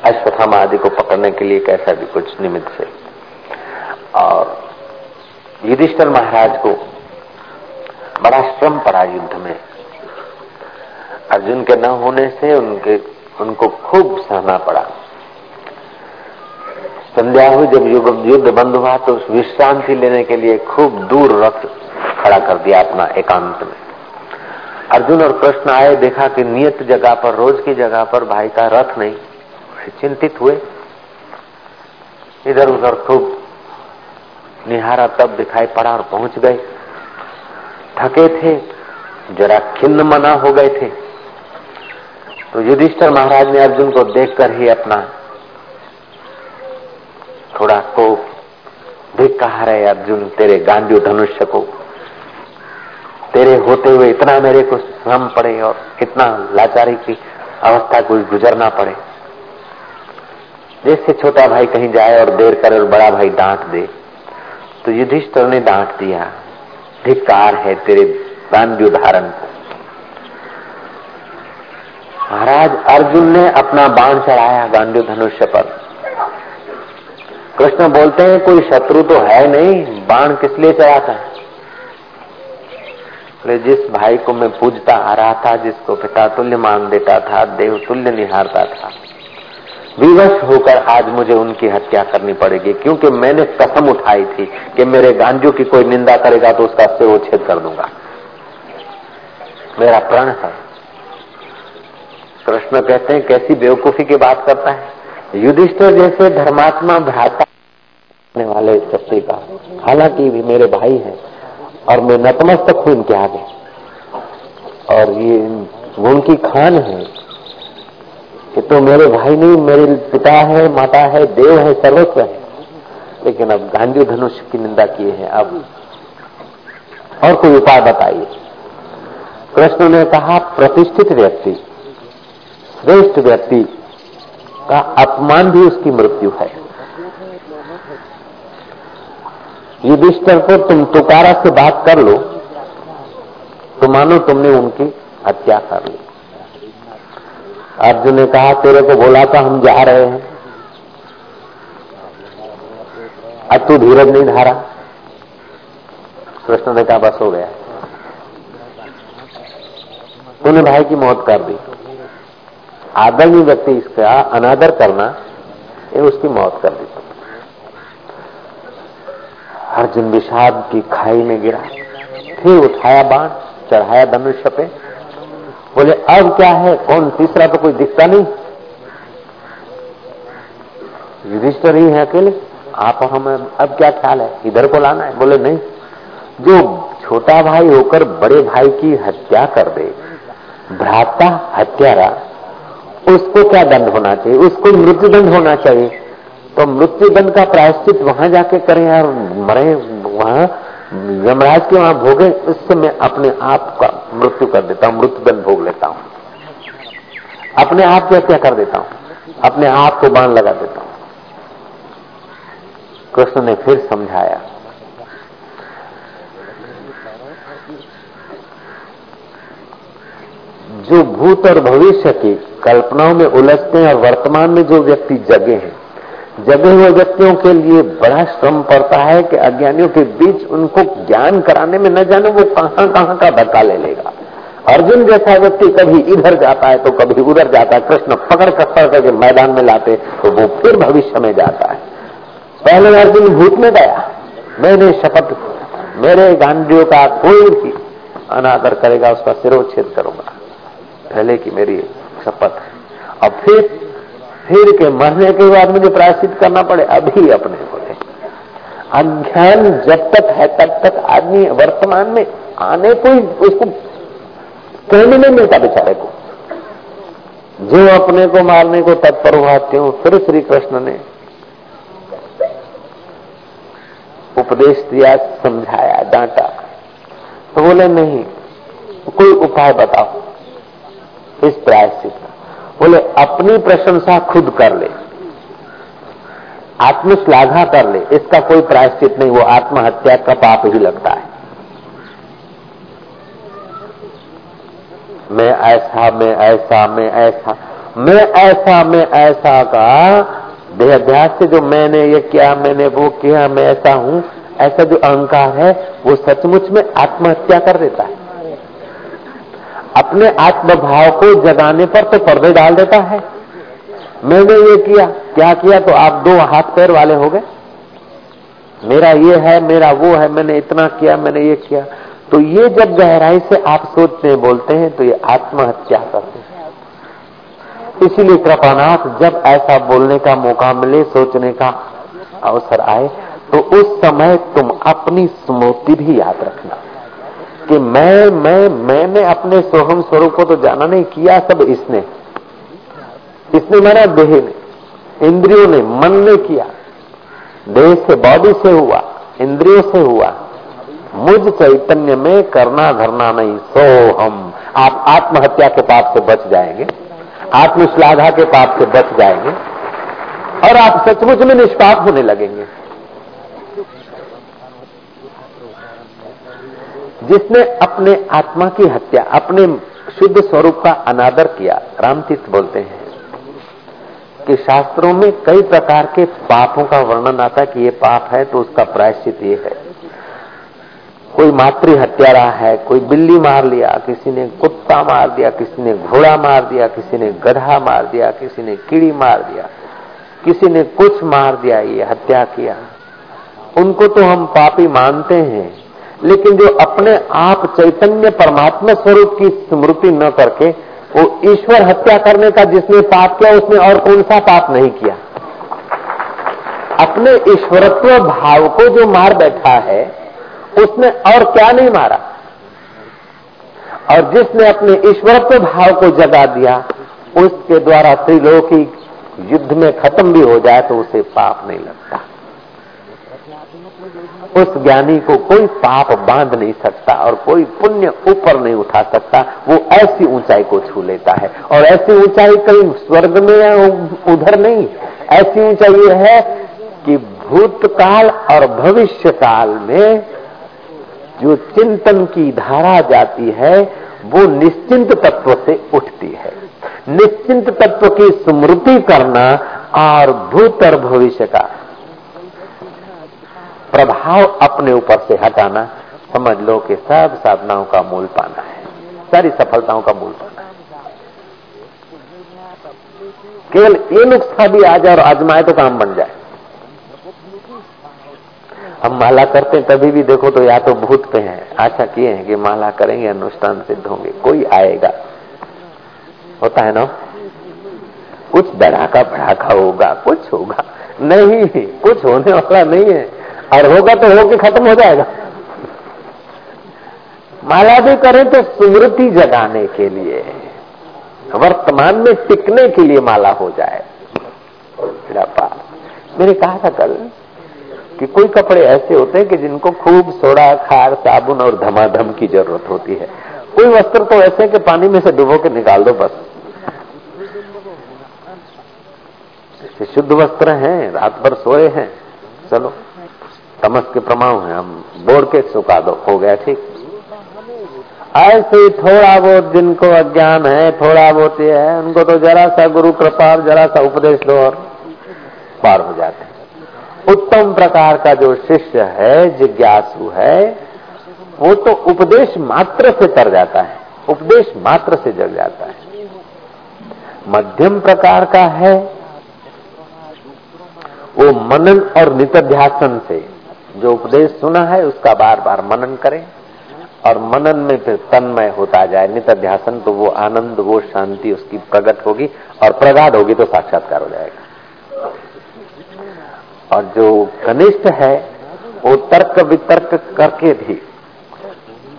अश्वथामा आदि को पकड़ने के लिए कैसा भी कुछ निमित्त से। और युधिष्ठर महाराज को बड़ा श्रम पड़ा युद्ध में। अर्जुन के न होने से उनके, उनको खूब सहना पड़ा। संध्या हुई, जब युद्ध बंद हुआ तो विश्रांति लेने के लिए खूब दूर रथ खड़ा कर दिया अपना एकांत में। अर्जुन और कृष्ण आए, देखा कि नियत जगह पर, रोज की जगह पर भाई का रथ नहीं। चिंतित हुए। इधर उधर खूब निहारा तब दिखाई पड़ा और पहुँच गए। थके थे, जरा खिन्न मना हो गए थे। तो युधिष्ठर महाराज ने अर्जुन को देखकर ही अपना थोड़ा को देख कहा रहे अर्जुन, तेरे गांधी धनुष्य को, तेरे होते हुए इतना मेरे को श्रम पड़े और कितना लाचारी की अवस्था को गुजरना पड़े। जैसे छोटा भाई कहीं जाए और देर करे और बड़ा भाई डांट दे। तो युधिष्ठर ने डांट दिया। धिकार है तेरे गांधी धारण को। महाराज अर्जुन ने अपना बाण चढ़ाया गांधी धनुष्य पर। कृष्ण बोलते हैं, कोई शत्रु तो है नहीं, बाण किस लिए चढ़ाता है? जिस भाई को मैं पूजता आ रहा था, जिसको पिता तुल्य मान देता था, देव तुल्य निहारता था विवश होकर आज मुझे उनकी हत्या करनी पड़ेगी, क्योंकि मैंने कसम उठाई थी कि मेरे गांजू की कोई निंदा करेगा तो उसका सिर उच्छेद कर दूँगा। मेरा प्रण है। कृष्ण कहते हैं, कैसी बेवकूफ़ी की बात करता है? युधिष्ठिर जैसे धर्मात्मा भ्राता वाले व्यक्ति का, हालाँकि भी मेरे भाई हैं और मैं नतमस्तक हूँ इनके आगे। और ये, उनकी खान है। कि तो मेरे भाई नहीं, मेरे पिता है, माता है, देव है, सर्वस्व है। लेकिन अब गांधी धनुष की निंदा किए हैं, अब और कोई उपाय बताइए। कृष्ण ने कहा, प्रतिष्ठित व्यक्ति, श्रेष्ठ व्यक्ति का अपमान भी उसकी मृत्यु है। युधिष्ठर को तुम तुकारा से बात कर लो। तो मानो तुमने उनकी हत्या कर ली। अर्जुन ने कहा, तेरे को बोला था, हम जा रहे हैं। अब तू धीरज नहीं धारा। कृष्ण ने कहा, बस हो गया। तूने भाई की मौत कर दी। आदरणीय व्यक्ति इसका अनादर करना, ये उसकी मौत कर दी। अर्जुन विषाद की खाई में गिरा। फिर उठाया बाण, चढ़ाया धनुष्य पे। बोले, अब क्या है? कौन तीसरा तो कोई दिखता नहीं? युधिष्ठर ही है अकेले। आप हम, अब क्या ख्याल है? इधर को लाना है? बोले, नहीं। जो छोटा भाई होकर बड़े भाई की हत्या कर दे, भ्राता हत्यारा उसको क्या दंड होना चाहिए? उसको मृत्यु दंड होना चाहिए। तो मृत्यु दंड का प्रायश्चित वहाँ जाके करें और मरे वहाँ यमराज के वहाँ भोगे उससे मैं अपने आप का मृत्यु कर देता हूँ मृत्यु दंड भोग लेता हूँ। अपने आप की हत्या कर देता हूँ, अपने आप को बाण लगा देता हूँ। कृष्ण ने फिर समझाया, जो भूत और भविष्य की कल्पनाओं में उलझते हैं और वर्तमान में जो व्यक्ति जगे हैं जगे हुए व्यक्तियों के लिए बड़ा श्रम पड़ता है कि अज्ञानियों के बीच उनको ज्ञान कराने में न जाने वो कहाँ कहाँ का धक्का ले लेगा। अर्जुन जैसा व्यक्ति कभी इधर जाता है तो कभी उधर जाता है, कृष्ण पकड़ पकड़ करके मैदान में लाते तो वो फिर भविष्य में जाता है। पहले अर्जुन भूत में गया, मैंने शपथ मेरे गांडियों का कोई भी अनादर करेगा, उसका सिरोच्छेद करूँगा। पहले की मेरी शपथ। और फिर फिर के मरने के बाद मुझे प्रायश्चित करना पड़े, अभी अपने को अज्ञान जब तक है, तब तक आदमी वर्तमान में आने को ही उसको कहने नहीं मिलता बेचारे को। जो अपने को मारने को तत्पर हुआ क्यों फिर श्री कृष्ण ने उपदेश दिया, समझाया, डांटा। तो बोले, नहीं, कोई उपाय बताओ, इस प्रायश्चित का। बोले अपनी प्रशंसा खुद कर ले, आत्मश्लाघा कर ले। इसका कोई प्रायश्चित नहीं, वो आत्महत्या का पाप ही लगता है। मैं ऐसा मैं ऐसा मैं ऐसा मैं ऐसा मैं ऐसा का देहाध्यास से जो मैंने ये किया, मैंने वो किया, मैं ऐसा हूँ, ऐसा जो अहंकार है, वो सचमुच में आत्महत्या कर देता है। अपने आत्मभाव को जगाने पर तो पर्दे डाल देता है। मैंने ये किया, क्या किया तो आप दो हाथ पैर वाले हो गए। मेरा ये है, मेरा वो है, मैंने इतना किया, मैंने ये किया। तो ये जब गहराई से आप सोचते हैं बोलते हैं तो ये आत्महत्या करते हैं। इसीलिए कृपानाथ, जब ऐसा बोलने का मौका मिले, सोचने का अवसर आए तो उस समय तुम अपनी स्मृति भी याद रखना। कि मैं मैं, मैंने अपने सोहम स्वरूप को तो जाना नहीं, किया सब इसने। इसने मेरा देह ने, इंद्रियों ने, मन ने किया। देह से बॉडी से हुआ, इंद्रियों से हुआ। मुझ चैतन्य में करना धरना नहीं सो हम आप आत्महत्या के पाप से बच जाएँगे, आत्मश्लाघा के पाप से बच जाएँगे, और आप सचमुच में निष्पाप होने लगेंगे। जिसने अपने आत्मा की हत्या, अपने शुद्ध स्वरूप का अनादर किया, रामतीर्थ बोलते हैं कि शास्त्रों में कई प्रकार के पापों का वर्णन आता कि ये पाप है तो उसका प्रायश्चित ये है। कोई मातृ हत्यारा है, कोई बिल्ली मार लिया, किसी ने कुत्ता मार दिया, किसी ने घोड़ा मार दिया, किसी ने गधा मार दिया, किसी ने कीड़ी मार दिया, किसी ने कुछ मार दिया, ये हत्या किया। उनको तो हम पापी मानते हैं। लेकिन जो अपने आप चैतन्य परमात्मा स्वरूप की स्मृति न करके, वो ईश्वर हत्या करने का जिसने पाप किया, उसने और कौन सा पाप नहीं किया? अपने ईश्वरत्व भाव को जो मार बैठा है, उसने और क्या नहीं मारा? और जिसने अपने ईश्वरत्व भाव को जगा दिया, उसके द्वारा त्रिलोकी युद्ध में खत्म भी हो जाए तो उसे पाप नहीं लगता। उस ज्ञानी को कोई पाप बाँध नहीं सकता और कोई पुण्य ऊपर नहीं उठा सकता, वो ऐसी ऊंचाई को छू लेता है। और ऐसी ऊंचाई कहीं स्वर्ग में या उधर नहीं, ऐसी ऊंचाई है कि भूतकाल और भविष्य काल में जो चिंतन की धारा जाती है, वो निश्चिंत तत्व से उठती है। निश्चिंत तत्व की स्मृति करना और भूत और भविष्य का प्रभाव अपने ऊपर से हटाना, समझ लो कि सब साधनाओं का मूल पाना है। सारी सफलताओं का मूल पाना है। केवल ये नुस्खा भी आ जाए और आजमाए तो काम बन जाए। हम माला करते हैं, तभी भी देखो तो या तो भूत पे हैं। आशा किए हैं कि माला करेंगे, अनुष्ठान सिद्ध होंगे। कोई आएगा। होता है ना? कुछ धड़ाका भड़ाका होगा, कुछ होगा। नहीं, कुछ होने वाला नहीं है। और होगा तो होके खत्म हो जाएगा। माला भी करें तो स्मृति जगाने के लिए, वर्तमान में टिकने के लिए माला हो जाए। मैंने कहा था कल कि कोई कपड़े ऐसे होते हैं कि जिनको खूब सोडा, खार, साबुन और धमाधम की ज़रूरत होती है। कोई वस्त्र तो ऐसे कि पानी में से डुबो के निकाल दो बस। शुद्ध वस्त्र हैं, रात भर सोए हैं। चलो। तमस के प्रमाण है, हम बोर के सुखा दो। हो गया ठीक? ऐसे थोड़ा बहुत जिनको अज्ञान है, थोड़ा बहुत ये है, उनको तो जरा सा गुरु कृपा जरा सा उपदेश दो और पार हो जाते उत्तम प्रकार का जो शिष्य है, जिज्ञासु है, वो तो उपदेश मात्र से तर जाता है, उपदेश मात्र से जग जाता है। मध्यम प्रकार का है, वो मनन और नित्यासन से जो उपदेश सुना है, उसका बार बार मनन करें और मनन में फिर तन्मय होता जाए। नित ध्यासन तो वो आनंद, वो शांति, उसकी प्रकट होगी और प्रगाढ़ होगी तो साक्षात्कार हो जाएगा। और जो कनिष्ठ है, वो तर्क वितर्क करके भी,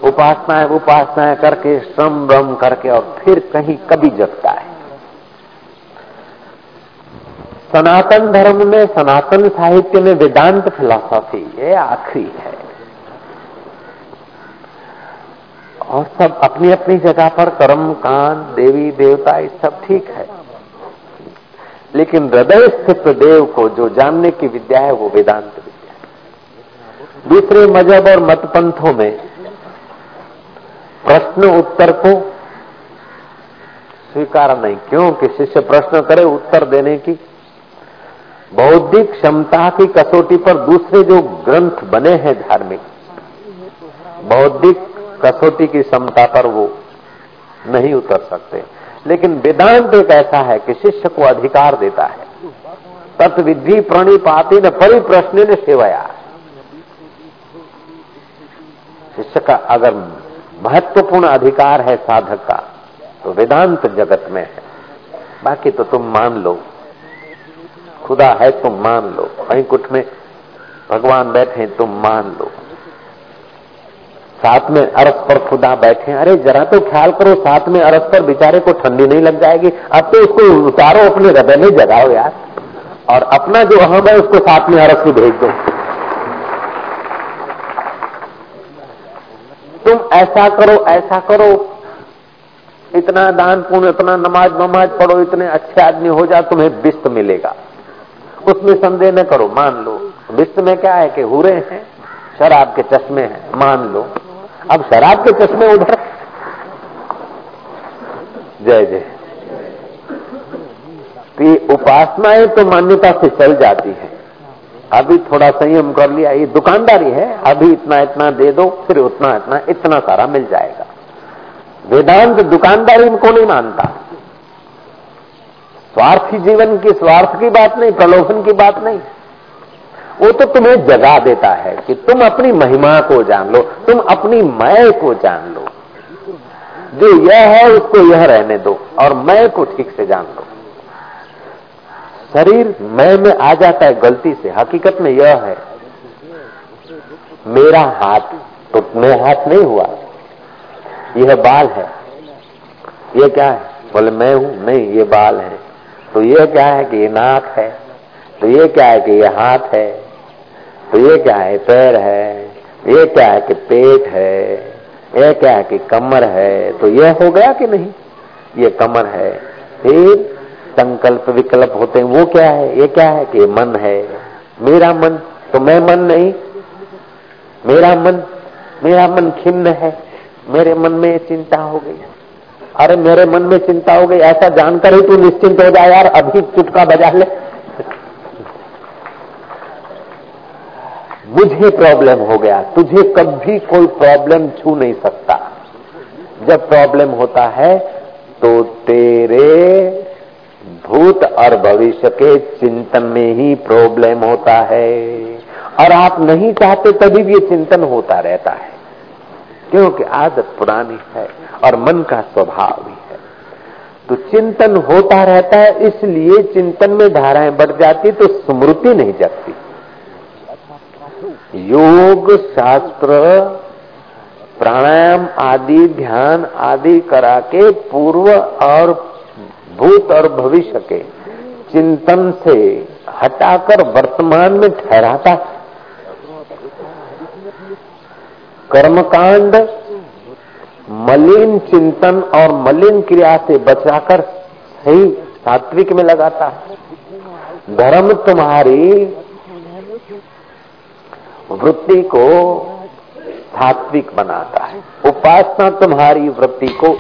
उपासनाएँ उपासनाएँ करके श्रम भ्रम करके और फिर कहीं कभी जगता है सनातन धर्म में, सनातन साहित्य में वेदांत फिलॉसफी ये आखिरी है। और सब अपनी अपनी जगह पर, कर्म कांड देवी, देवता, ये सब ठीक है। लेकिन हृदय स्थित देव को जो जानने की विद्या है, वो वेदांत विद्या है। दूसरे मज़हब और मत पंथों में, प्रश्न उत्तर को स्वीकार नहीं। क्यों कि शिष्य प्रश्न करे, उत्तर देने की बौद्धिक क्षमता की कसौटी पर दूसरे जो ग्रंथ बने हैं धार्मिक, बौद्धिक कसौटी की क्षमता पर वो नहीं उतर सकते। लेकिन वेदांत एक ऐसा है कि शिष्य को अधिकार देता है। तत्विधि प्रणिपाति न परिप्रश्न ने सेवया। शिष्य का अगर महत्वपूर्ण अधिकार है साधक का तो वेदांत जगत में है। बाकी तो तुम मान लो। खुदा है, तुम मान लो। वैकुंठ में भगवान बैठे, तुम मान लो। साथ में अरस पर खुदा बैठे। अरे, जरा तो ख्याल करो, साथ में अरस पर बेचारे को ठंडी नहीं लग जाएगी। अब तो उसको उतारो, अपने हृदय में जगाओ यार। और अपना जो अहम है, उसको साथ में अरस को भेज दो। तुम ऐसा करो ऐसा करो। इतना दान पुण्य, इतना नमाज़ नमाज़ पढ़ो, इतने अच्छे आदमी हो जा तुम्हें विस्त मिलेगा। उसमें संदेह न करो, मान लो। विश्व में क्या है कि हुरे हैं, शराब के चश्मे हैं, मान लो। अब शराब के चश्मे उधर। जय जय। तो उपासनाएँ तो मान्यता से चल जाती है। अभी थोड़ा संयम कर लिया, ये दुकानदारी है, अभी इतना इतना दे दो, फिर उतना इतना इतना सारा मिल जाएगा। वेदांत दुकानदारी इनको नहीं मानता। स्वार्थी जीवन की, स्वार्थ की बात नहीं, प्रलोभन की बात नहीं। वो तो तुम्हें जगा देता है कि तुम अपनी महिमा को जान लो, तुम अपनी मय को जान लो। जो यह है, उसको यह रहने दो और मैं को ठीक से जान लो। शरीर मैं में आ जाता है गलती से। हकीकत में यह है, मेरा हाथ तो मेरा हाथ नहीं हुआ। यह बाल है। ये क्या है? बोले, मैं हूँ। नहीं, ये बाल है। तो ये क्या है कि ये नाक है? तो ये क्या है कि ये हाथ है? तो ये क्या है पैर है? ये क्या है कि पेट है? ये क्या है कि कमर है? तो ये हो गया कि नहीं? ये कमर है। फिर संकल्प विकल्प होते हैं। वो क्या है? ये क्या है कि मन है? मेरा मन तो मैं मन नहीं। मेरा मन मेरा मन खिन्न है। मेरे मन में चिंता हो गई। अरे मेरे मन में चिंता हो गई, ऐसा जानकर ही तू निश्चिंत हो जाए यार अभी चुटका बजा ले। मुझे प्रॉब्लम हो गया, तुझे कभी कोई प्रॉब्लम छू नहीं सकता। जब प्रॉब्लम होता है तो तेरे भूत और भविष्य के चिंतन में ही प्रॉब्लम होता है। और आप नहीं चाहते तभी भी ये चिंतन होता रहता है। क्योंकि आदत पुरानी है। और मन का स्वभाव भी है। तो चिंतन होता रहता है, इसलिए चिंतन में धाराएँ बढ़ जाती तो स्मृति नहीं जगती। योग, शास्त्र, प्राणायाम आदि, ध्यान आदि करा के पूर्व और भूत और भविष्य के चिंतन से हटाकर वर्तमान में ठहराता कर्मकांड मलिन चिंतन और मलिन क्रिया से बचाकर सही सात्विक में लगाता है। धर्म तुम्हारी वृत्ति को सात्विक बनाता है। उपासना तुम्हारी वृत्ति को।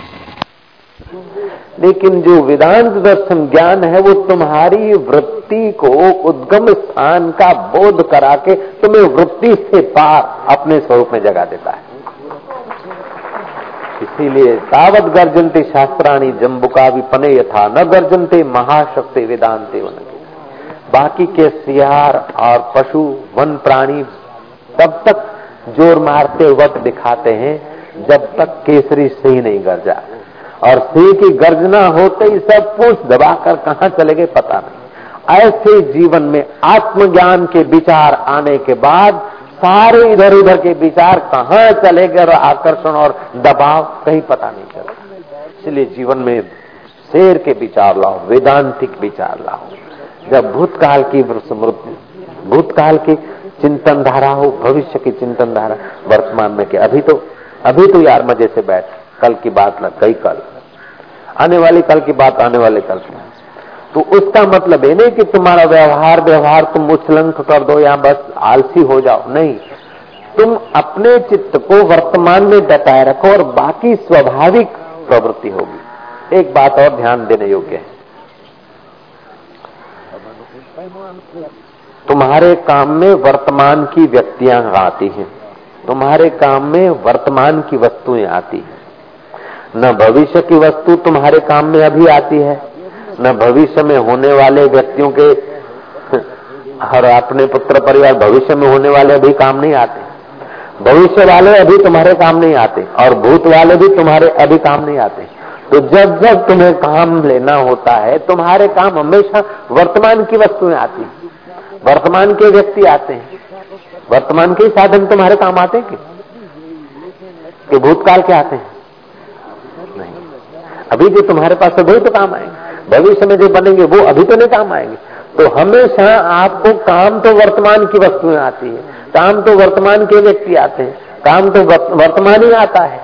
लेकिन जो वेदांत दर्शन ज्ञान है, वो तुम्हारी वृत्ति को उद्गम स्थान का बोध करा के तुम्हें वृत्ति से पार अपने स्वरूप में जगा देता है। इसीलिए तावत गर्जनते शास्त्राणी जम्बुका विपने यथा। न गर्जनते महाशक्ति वेदांते वन बाकी के सियार और पशु, वन प्राणी, तब तक ज़ोर मारते वक्त दिखाते हैं, जब तक केसरी सिंह नहीं गरजा। और सिंह की गर्जना होते ही सब पूछ दबाकर कहा चले गए पता नहीं। ऐसे जीवन में आत्मज्ञान के विचार आने के बाद सारे इधर उधर के विचार कहाँ चले गए और आकर्षण और दबाव कहीं पता नहीं चला। इसलिए जीवन में शेर के विचार लाओ, वेदांतिक विचार लाओ। जब भूतकाल की स्मृति भूतकाल की चिंतन धारा हो, भविष्य की चिंतन धारा वर्तमान में के अभी तो अभी तो यार मज़े से बैठ, कल की बात लग गई कल। आने वाली कल की बात आने वाले कल की। तो उसका मतलब ये नहीं कि तुम्हारा व्यवहार व्यवहार तुम उछलंक कर दो या बस आलसी हो जाओ। नहीं। तुम अपने चित्त को वर्तमान में डटाए रखो और बाकी स्वाभाविक प्रवृत्ति होगी। एक बात और ध्यान देने योग्य है। तुम्हारे काम में वर्तमान की व्यक्तियाँ आती हैं। तुम्हारे काम में वर्तमान की वस्तुएँ आती हैं। न भविष्य की वस्तु तुम्हारे काम में अभी आती है। न भविष्य में होने वाले व्यक्तियों के हर अपने पुत्र परिवार भविष्य में होने वाले अभी काम नहीं आते। भविष्य वाले अभी तुम्हारे काम नहीं आते और भूत वाले भी तुम्हारे अभी काम नहीं आते। तो जब जब तुम्हें काम लेना होता है, तुम्हारे काम हमेशा वर्तमान की वस्तुएँ आती वर्तमान के व्यक्ति आते हैं। वर्तमान के साधन तुम्हारे काम आते हैं कि? भूतकाल के आते हैं? नहीं। अभी जो तुम्हारे पास है वही तो काम आएँगे। भविष्य में जो बनेंगे, वो अभी तो नहीं काम आएँगे। तो हमेशा आपको काम तो वर्तमान की वस्तुएँ आती है। काम तो वर्तमान के व्यक्ति आते हैं। काम तो वर्तमान ही आता है।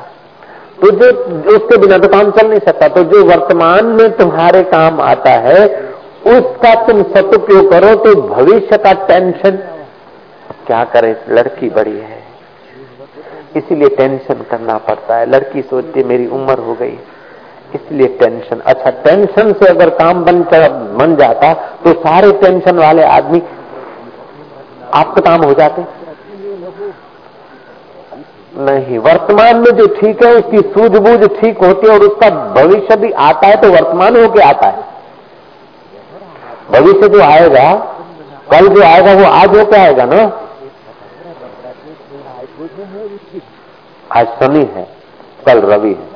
तो जो, उसके बिना तो काम चल नहीं सकता। तो जो वर्तमान में तुम्हारे काम आता है, उसका तुम सदुपयोग करो तो भविष्य का टेंशन। क्या करे? लड़की बड़ी है। इसीलिए टेंशन करना पड़ता है। लड़की सोचती मेरी उम्र हो गई। इसलिए टेंशन। अच्छा टेंशन से अगर काम बन बन जाता तो सारे टेंशन वाले आदमी आपके काम हो जाते। नहीं, वर्तमान में जो ठीक है, उसकी सूझबूझ ठीक होती है और उसका भविष्य भी आता है तो वर्तमान होके आता है। भविष्य जो आएगा, कल जो आएगा, वो आज होके आएगा ना। आज शनि है, कल रवि है।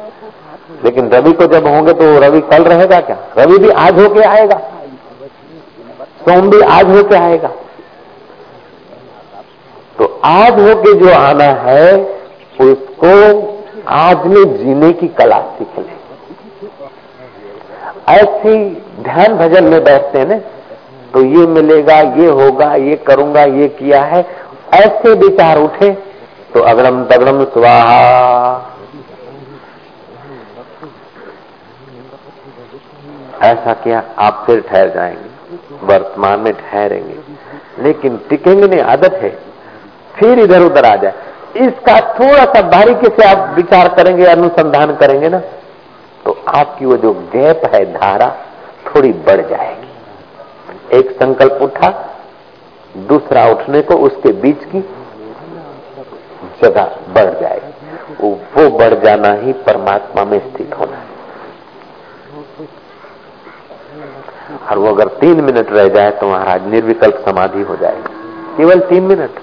लेकिन रवि को जब होंगे तो रवि कल रहेगा क्या? रवि भी आज होके आएगा। सोम भी आज होके आएगा। तो आज होके जो आना है, उसको आज में जीने की कला सीख ले ऐसी ध्यान भजन में बैठते हैं ना तो ये मिलेगा, ये होगा, ये करूँगा, ये किया है। ऐसे विचार उठे तो अगड़म तगड़म स्वाहा ऐसा किया? आप फिर ठहर जाएँगे। वर्तमान में ठहरेंगे। लेकिन टिकेंगे नहीं, आदत है। फिर इधर उधर आ जाए। इसका थोड़ा सा बारीकी से आप विचार करेंगे, अनुसंधान करेंगे ना तो आपकी वो जो गैप है, धारा, थोड़ी बढ़ जाएगी। एक संकल्प उठा, दूसरा उठने को उसके बीच की जगह बढ़ जाएगी। वो बढ़ जाना ही परमात्मा में स्थित होना है। और वो अगर तीन मिनट रह जाए तो महाराज निर्विकल्प समाधि हो जाएगी। केवल तीन मिनट।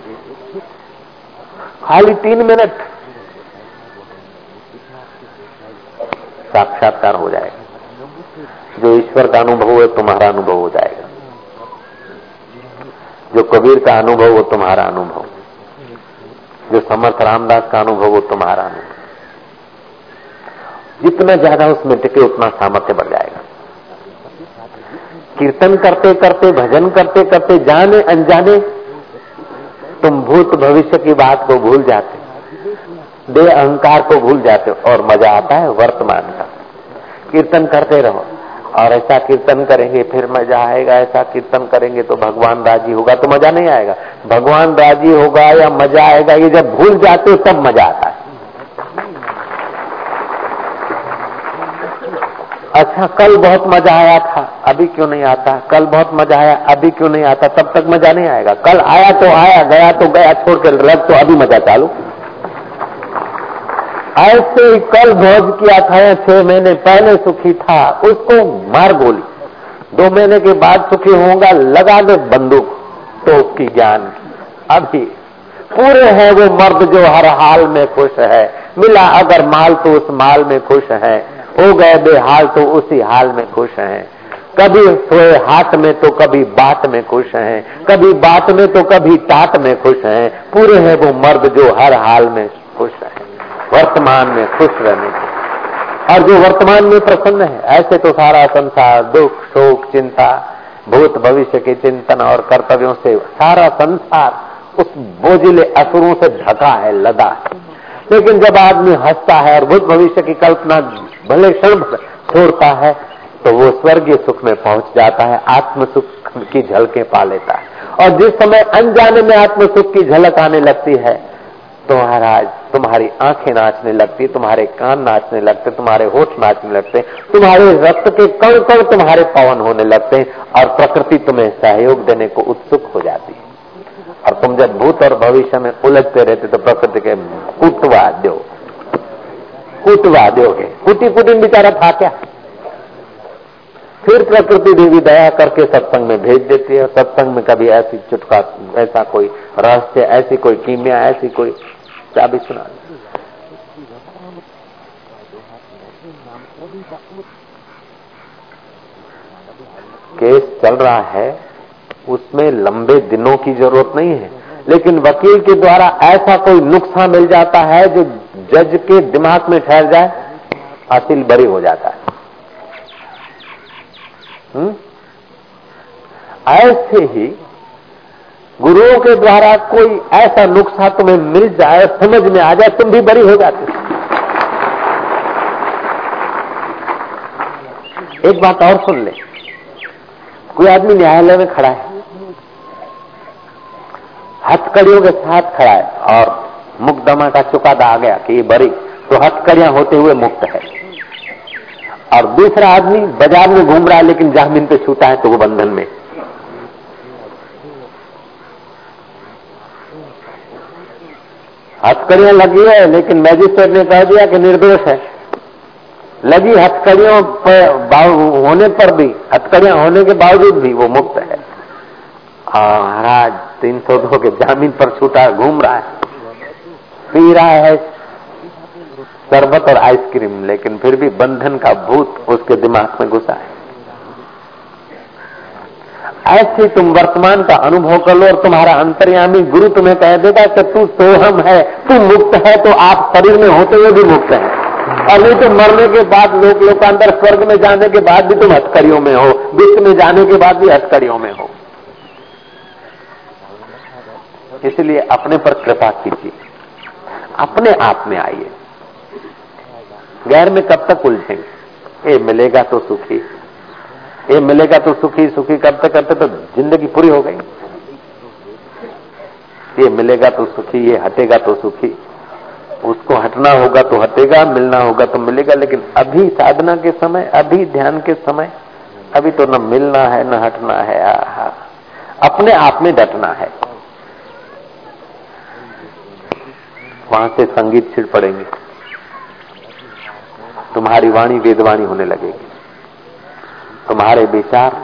खाली तीन मिनट। साक्षात्कार हो जाएगा। जो ईश्वर का अनुभव है, तुम्हारा अनुभव हो जाएगा। जो कबीर का अनुभव वो तुम्हारा अनुभव। जो समर्थ रामदास का अनुभव वो तुम्हारा अनुभव। जितना ज़्यादा उसमें टिके, उतना सामर्थ्य बढ़ जाएगा। कीर्तन करते करते, भजन करते करते, जाने अनजाने, तुम भूत भविष्य की बात को भूल जाते दे अहंकार को भूल जाते और मज़ा आता है वर्तमान का। कीर्तन करते रहो, और ऐसा कीर्तन करेंगे, फिर मज़ा आएगा, ऐसा कीर्तन करेंगे तो भगवान राज़ी होगा तो मज़ा नहीं आएगा। भगवान राज़ी होगा या मज़ा आएगा, ये जब भूल जाते हो, तब मज़ा आता है। अच्छा कल बहुत मज़ा आया था, अभी क्यों नहीं आता? कल बहुत मज़ा आया, अभी क्यों नहीं आता? तब तक मज़ा नहीं आएगा। कल आया तो आया, गया तो गया, छोड़ कर लग तो अभी मज़ा चालू। ऐसे ही कल भोज किया था छह महीने पहले सुखी था, उसको मार गोली। दो महीने के बाद सुखी होगा लगा दे बंदूक तो उसकी ज्ञान अभी पूरे है वो मर्द जो हर हाल में खुश है। मिला अगर माल तो उस माल में खुश है। हो गए बेहाल तो उसी हाल में खुश है। कभी सोए हाथ में तो कभी बात में खुश हैं। कभी बात में तो कभी टाट में खुश हैं। पूरे हैं वो मर्द जो हर हाल में खुश है। वर्तमान में खुश रहने और जो वर्तमान में प्रसन्न है, ऐसे तो सारा संसार, दुख, शोक, चिंता, भूत भविष्य के चिंतन और कर्तव्यों से सारा संसार उस बोझिले असुरों से ढका है, लदा है। लेकिन जब आदमी हंसता है और भूत भविष्य की कल्पना भले क्षण छोड़ता है तो वो स्वर्गीय सुख में पहुँच जाता है आत्म सुख की झलकें पा लेता है। और जिस समय अनजाने में आत्म सुख की झलक आने लगती है तो महाराज, तुम्हारी आँखें नाचने लगती, तुम्हारे कान नाचने लगते, तुम्हारे होठ नाचने लगते, तुम्हारे रक्त के कण कण तुम्हारे पवन होने लगते और प्रकृति तुम्हें सहयोग देने को उत्सुक हो जाती है। और तुम जब भूत और भविष्य में उलझते रहते तो प्रकृति के कुटवा दो। कुटवा दोगे। कुटी कुटी बेचारा था क्या? फिर प्रकृति देवी दया करके सत्संग में भेज देती है सत्संग में कभी ऐसी चुटका, ऐसा कोई रहस्य, ऐसी कोई कीमिया, ऐसी कोई चाबी सुना केस चल रहा है, उसमें लंबे दिनों की ज़रूरत नहीं है, लेकिन वकील के द्वारा ऐसा कोई नुकसान मिल जाता है जो जज के दिमाग में ठहर जाए हासिल बरी हो जाता है। हुँ? ऐसे ही गुरुओं के द्वारा कोई ऐसा नुस्खा तुम्हें मिल जाए, समझ में आ जाए, तुम भी बरी हो जाते एक बात और सुन ले। कोई आदमी न्यायालय में खड़ा है, हथकड़ियों के साथ खड़ा है, और मुकदमा का चुकादा आ गया कि ये बरी तो हथकड़ियाँ होते हुए मुक्त है। और दूसरा आदमी बाज़ार में घूम रहा है, लेकिन जामीन पे छूटा है तो वो बंधन में। हथकड़ियाँ लगी है, लेकिन मैजिस्ट्रेट ने कह दिया कि निर्दोष है। लगी हथकड़ियों पर होने पर भी, हथकड़ियाँ होने के बावजूद भी वो मुक्त है। महाराज, तीन सौ दो के जामीन पर छूटा, घूम रहा है। पी रहा है शरबत और आइसक्रीम, लेकिन फिर भी बंधन का भूत उसके दिमाग में घुसा है। ऐसे तुम वर्तमान का अनुभव कर लो और तुम्हारा अंतर्यामी गुरु तुम्हें कह देगा कि तू सोहम है, तू मुक्त है तो आप शरीर में होते हुए भी मुक्त है। और नहीं तो मरने के बाद लोक लोकांतर स्वर्ग में जाने के बाद भी तुम हथकड़ियों में हो विश्व में जाने के बाद भी हथकड़ियों में हो। इसलिए अपने पर कृपा कीजिए। अपने आप में आइए। गैर में कब तक उलझेंगे? ये मिलेगा तो सुखी। ये मिलेगा तो सुखी सुखी करते करते तो ज़िंदगी पूरी हो गई। ये मिलेगा तो सुखी ये हटेगा तो सुखी। उसको हटना होगा तो हटेगा, मिलना होगा तो मिलेगा, लेकिन अभी साधना के समय, अभी ध्यान के समय, अभी तो न मिलना है, न हटना है, आहा। अपने आप में डटना है। वहाँ से संगीत छिड़ पड़ेंगे। तुम्हारी वाणी वेदवाणी होने लगेगी। तुम्हारे विचार,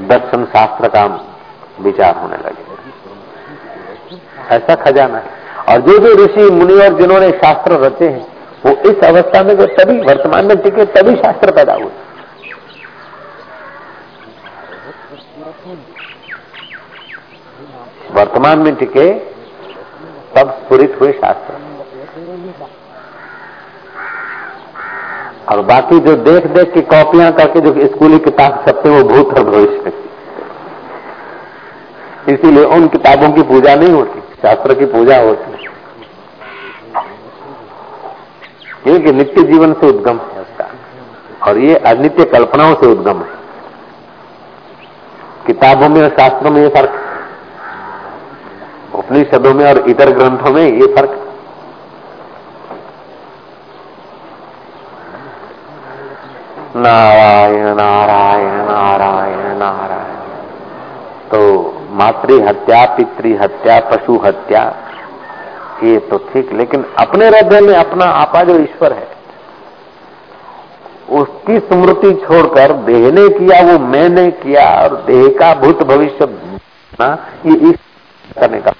दर्शन शास्त्र का विचार होने लगे ऐसा खजाना है। और जो जो ऋषि, मुनि और जिन्होंने शास्त्र रचे हैं, वो इस अवस्था में जो तभी वर्तमान में टिके तभी शास्त्र पैदा हुए। वर्तमान में टिके, तब स्फुरित हुए शास्त्र। और बाकी जो देख देख के कॉपियाँ करके जो स्कूली किताब छपते वो भूत और भविष्य इसीलिए उन किताबों की पूजा नहीं होती, शास्त्र की पूजा होती। क्योंकि नित्य जीवन से उद्गम है उसका। और ये अनित्य कल्पनाओं से उद्गम है। किताबों में और शास्त्रों में ये फ़र्क उपनिषदों में और इतर ग्रंथों में ये फ़र्क नारायण नारायण नारायण नारायण। तो मातृ हत्या पितृ हत्या पशु हत्या ये तो ठीक, लेकिन अपने हृदय में अपना आपा जो ईश्वर है, उसकी स्मृति छोड़कर देह ने किया, वो मैंने किया, और देह का भूत भविष्य ये इस करने का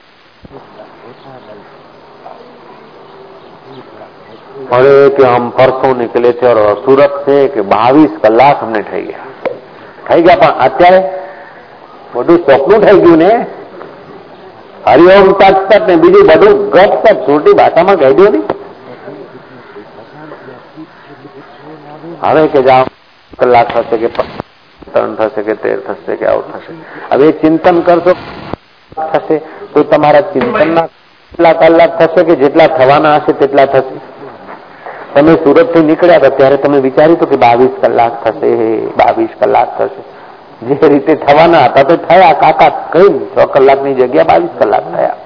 અરે કે આમ પરસો નીકળે છે સુરત છે કે બાવીસ કલાક અમને થઈ ગયા થઈ ગયા પણ અત્યારે બધું સ્વપ્નું થઈ ગયું ને હરિઓમ તત્ત ને બીજું બધું ગપ તક છોટી ભાષામાં કહી દો ને હવે કે જાઓ કલાક થશે કે ત્રણ થશે કે તેર થશે કે આવું થશે હવે ચિંતન કરશો થશે તો તમારા ચિંતનના કેટલા કલાક થશે કે જેટલા થવાના હશે તેટલા થશે તમે સુરત થી નીકળ્યા હતા ત્યારે તમે વિચાર્યું હતું કે બાવીસ કલાક થશે બાવીસ કલાક થશે જે રીતે થવાના હતા તો થયા કાકા કઈ છ કલાકની જગ્યા બાવીસ કલાક થયા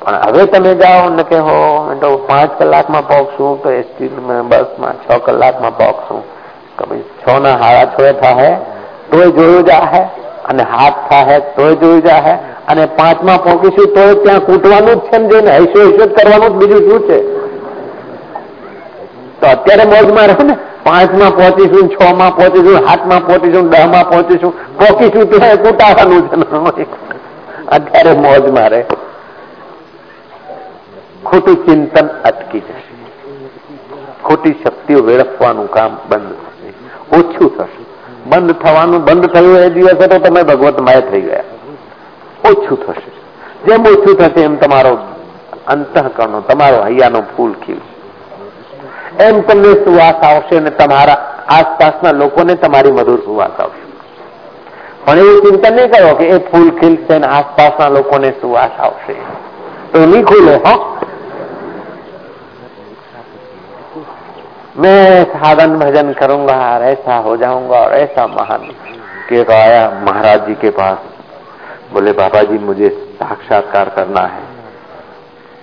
પણ હવે તમે જાઓ ને કે હો તો પાંચ કલાકમાં પહોંચશું તો એસટી બસમાં છ કલાકમાં પહોંચશું કે ભાઈ છ ના હાડા છ થાય તોય જોયું જાહે અને હાથ થાય તોય જોઈ જાહે અને પાંચમાં પહોંચીશું તો ત્યાં કૂટવાનું જ છે ને જોઈને હૈસો હૈસો કરવાનું જ બીજું શું છે? તો અત્યારે મોજમાં રહે ને. પાંચમાં પહોંચીશું છ માં પહોંચીશું સાતમાં પહોંચીશું દહમાં પહોંચીશું પહોંચીશું ત્યાં કૂટાવાનું છે અત્યારે મોજમાં રહે. ખોટું ચિંતન અટકી જશે. ખોટી શક્તિઓ વેડફવાનું કામ બંધ થશે. ઓછું થશે. બંધ થવાનું, બંધ થયું એ દિવસે તો તમે ભગવતમય થઈ ગયા. ઓછું થશે. જેમ ઓછું થશે એમ તમારો અંતઃકરણો, તમારો હૈયાનો ફૂલ ખીલશે એમ તમને સુવાસ આવશે અને તમારા આસપાસના લોકોને તમારી મધુર સુવાસ આવશે. પણ એવું ચિંતન નહીં કરો કે એ ફૂલ ખીલશે ને આસપાસના લોકોને સુવાસ આવશે. તો નહીં ખુલે, હો. मैं साधन भजन करूँगा, और ऐसा हो जाऊँगा, और ऐसा महान के आया महाराज जी के पास बोले, बाबा जी, मुझे साक्षात्कार करना है।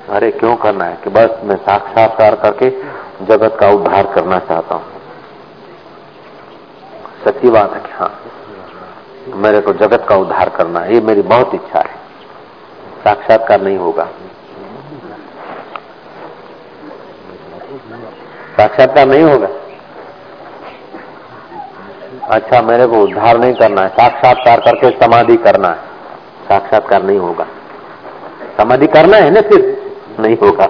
अरे, क्यों करना है? कि बस मैं साक्षात्कार करके जगत का उद्धार करना चाहता हूँ। सच्ची बात है कि हाँ मेरे को जगत का उद्धार करना है, ये मेरी बहुत इच्छा है। साक्षात्कार नहीं होगा। साक्षात्कार नहीं होगा? अच्छा मेरे को उद्धार नहीं करना है। साक्षात्कार करके समाधि करना है। साक्षात्कार नहीं होगा। समाधि करना है ना सिर्फ़? नहीं होगा।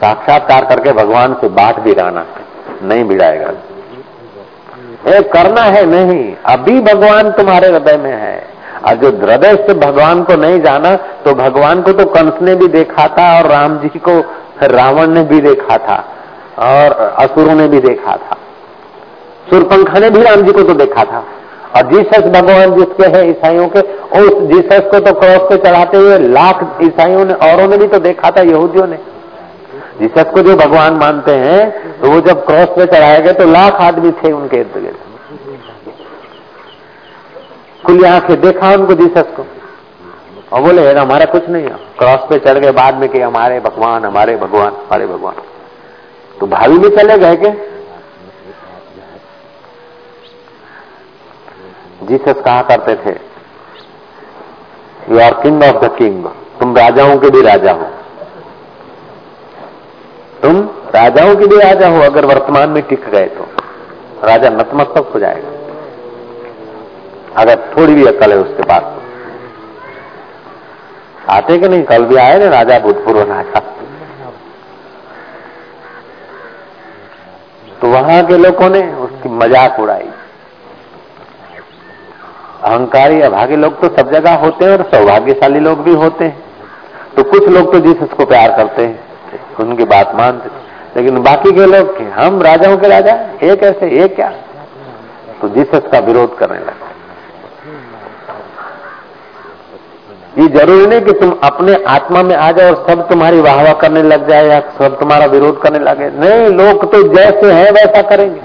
साक्षात्कार करके भगवान से बात भी रहना नहीं बिड़ाएगा ए, करना है नहीं। अभी भगवान तुम्हारे हृदय में है। और जो हृदय से भगवान को नहीं जाना तो भगवान को तो कंस ने भी देखा था और राम जी को रावण ने भी देखा था और असुरों ने भी देखा था। सुरपंखा ने भी राम जी को तो देखा था। और जीसस भगवान जिसके हैं ईसाइयों के, उस जीसस को तो क्रॉस पे चढ़ाते हुए लाख ईसाइयों ने, औरों ने भी तो देखा था, यहूदियों ने। जीसस को जो भगवान मानते हैं तो वो जब क्रॉस पे चढ़ाए गए तो लाख आदमी थे उनके इर्द गिर्द खुली आँखें देखा उनको जीसस को। और बोले हमारा कुछ नहीं है। क्रॉस पे चढ़ गए, बाद में कि हमारे भगवान हमारे भगवान हमारे भगवान। तो भावी में चले गए के जीसस कहा करते थे? You are king of the king तुम राजाओं के भी राजा हो। तुम राजाओं के भी राजा हो, अगर वर्तमान में टिक गए तो। राजा नतमस्तक हो जाएगा। अगर थोड़ी भी अकल है उसके पास आते कि नहीं? कल भी आए ना राजा भूतपूर्व राजा तो वहाँ के लोगों ने उसकी मज़ाक उड़ाई। अहंकारी, अभागी लोग तो सब जगह होते हैं और सौभाग्यशाली लोग भी होते हैं। तो कुछ लोग तो जिस उसको प्यार करते हैं, उनकी बात मानते लेकिन बाकी के लोग हम राजाओं के राजा एक ऐसे, एक क्या? तो जीसस का विरोध करने लगे। ये ज़रूरी नहीं कि तुम अपने आत्मा में आ जाओ और सब तुम्हारी वाह वाह करने लग जाए या सब तुम्हारा विरोध करने लगे। नहीं, लोग तो जैसे हैं वैसा करेंगे।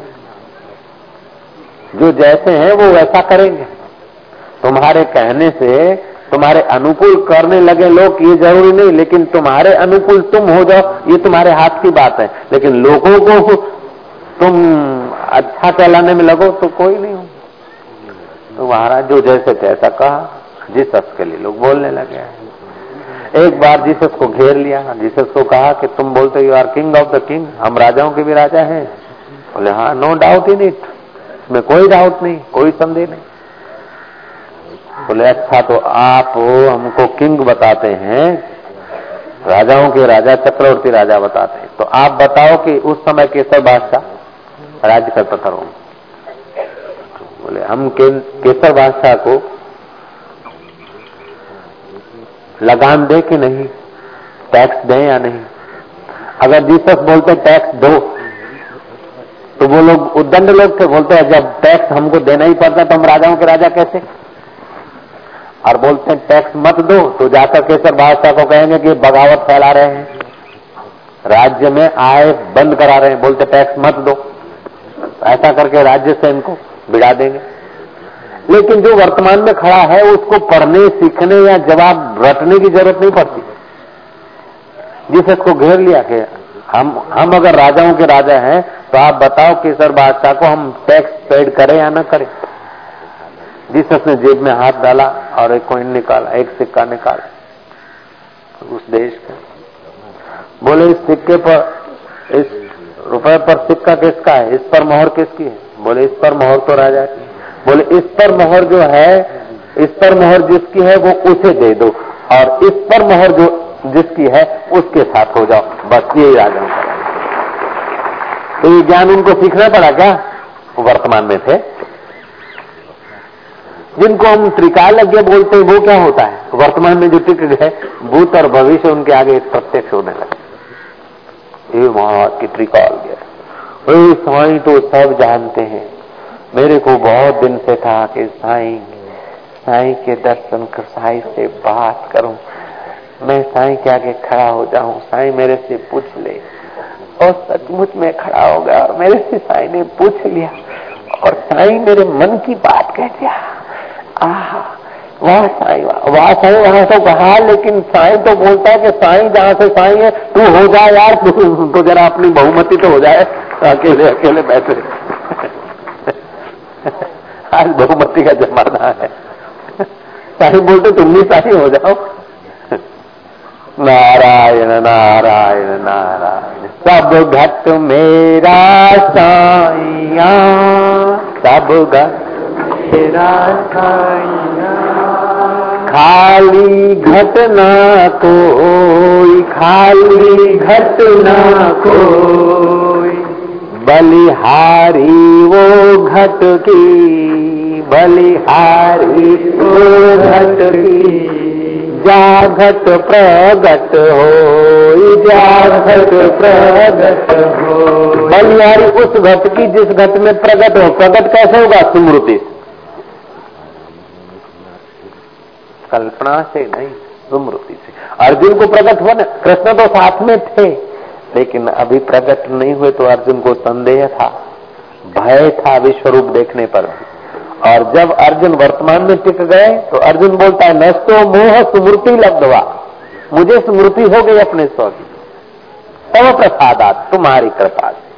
जो जैसे हैं वो वैसा करेंगे। तुम्हारे कहने से तुम्हारे अनुकूल करने लगे लोग, ये ज़रूरी नहीं, लेकिन तुम्हारे अनुकूल तुम हो जाओ, ये तुम्हारे हाथ की बात है। लेकिन लोगों को तुम अच्छा कहलाने में लगो तो कोई नहीं हो तो महाराज, जो जैसे तैसा कहा। जीसस के लिए लोग बोलने लगे एक बार जीसस को घेर लिया। जीसस को कहा कि तुम बोलते you are king of the king हम राजाओं के भी राजा हैं। बोले हाँ नो डाउट इन इट इसमें कोई डाउट नहीं, कोई संदेह नहीं। बोले अच्छा तो आप हमको किंग बताते हैं। राजाओं के राजा, चक्रवर्ती राजा बताते हैं। तो आप बताओ कि उस समय केसर बादशाह राज्य करता था बोले, हम केसर बादशाह को लगान दे कि नहीं? टैक्स दे या नहीं? अगर जीसस बोलते टैक्स दो तो वो लोग उद्दंड लोग थे, बोलते हैं, जब टैक्स हमको देना ही पड़ता तो हम राजाओं के राजा कैसे? और बोलते हैं, टैक्स मत दो तो जाकर केसर बादशाह को कहेंगे कि बगावत फैला रहे हैं। राज्य में आय बंद करा रहे हैं, बोलते टैक्स मत दो। ऐसा करके राज्य से इनको बिड़ा देंगे। लेकिन जो वर्तमान में खड़ा है, उसको पढ़ने, सीखने या जवाब रटने की ज़रूरत नहीं पड़ती। जिस इसको घेर लिया कि हम हम अगर राजाओं के राजा हैं तो आप बताओ केसर बादशाह को हम टैक्स पेड करें या न करें। जीसस ने जेब में हाथ डाला और एक कोइन निकाला, एक सिक्का निकाला उस देश का। बोले, इस सिक्के पर, इस रुपए पर सिक्का किसका है? इस पर मोहर किसकी है? बोले, इस पर मोहर तो राजा की। बोले, इस पर मोहर जो है, इस पर मोहर जिसकी है, वो उसे दे दो। और इस पर मोहर जो, जिसकी है, उसके साथ हो जाओ। बस ये राजा तो ये ज्ञान उनको सीखना पड़ा क्या? वर्तमान में थे। जिनको हम त्रिकालज्ञ बोलते हैं, वो क्या होता है? वर्तमान में जो टिक है भूत और भविष्य उनके आगे प्रत्यक्ष होने लगे। ये महाराज की त्रिकाल गया तो सब जानते हैं। मेरे को बहुत दिन से था कि साईं साईं के दर्शन कर, साईं से बात करूँ। मैं साईं के आगे खड़ा हो जाऊँ, साईं मेरे से पूछ ले। और सचमुच में खड़ा हो गया और मेरे से साईं ने पूछ लिया। और साई मेरे मन की बात कह दिया, आह, वाह साई, वाह वाह तो कहा, लेकिन साई तो बोलता है कि साई जहाँ से साई है, तू हो जाए यार, तू तो जरा अपनी बहुमति तो हो जाए, अकेले अकेले बैठे। आज बहुमति का जमाना है। साई बोलते, तुम भी साई हो जाओ। नारायण नारायण नारायण, सब घट मेरा साइया सब घट मेरा साइया खाली घटना कोई, खाली घटना कोई। बलिहारी वो घट की, बलिहारी वो घट की। जागत प्रगट हो जागत प्रगट हो बलिहारी उस घट की जिस घट में प्रगट हो। प्रगट कैसे होगा स्मृति? कल्पना से नहीं, स्मृति से। अर्जुन को प्रकट हुआ ना, कृष्ण तो साथ में थे। लेकिन अभी प्रकट नहीं हुए तो अर्जुन को संदेह था, भय था विश्व रूप देखने पर। और जब अर्जुन वर्तमान में टिक गए तो अर्जुन बोलता है नस्तो मोह स्मृति लब्धवा। मुझे स्मृति हो गई अपने स्व की तब प्रसादात, तुम्हारी कृपा। से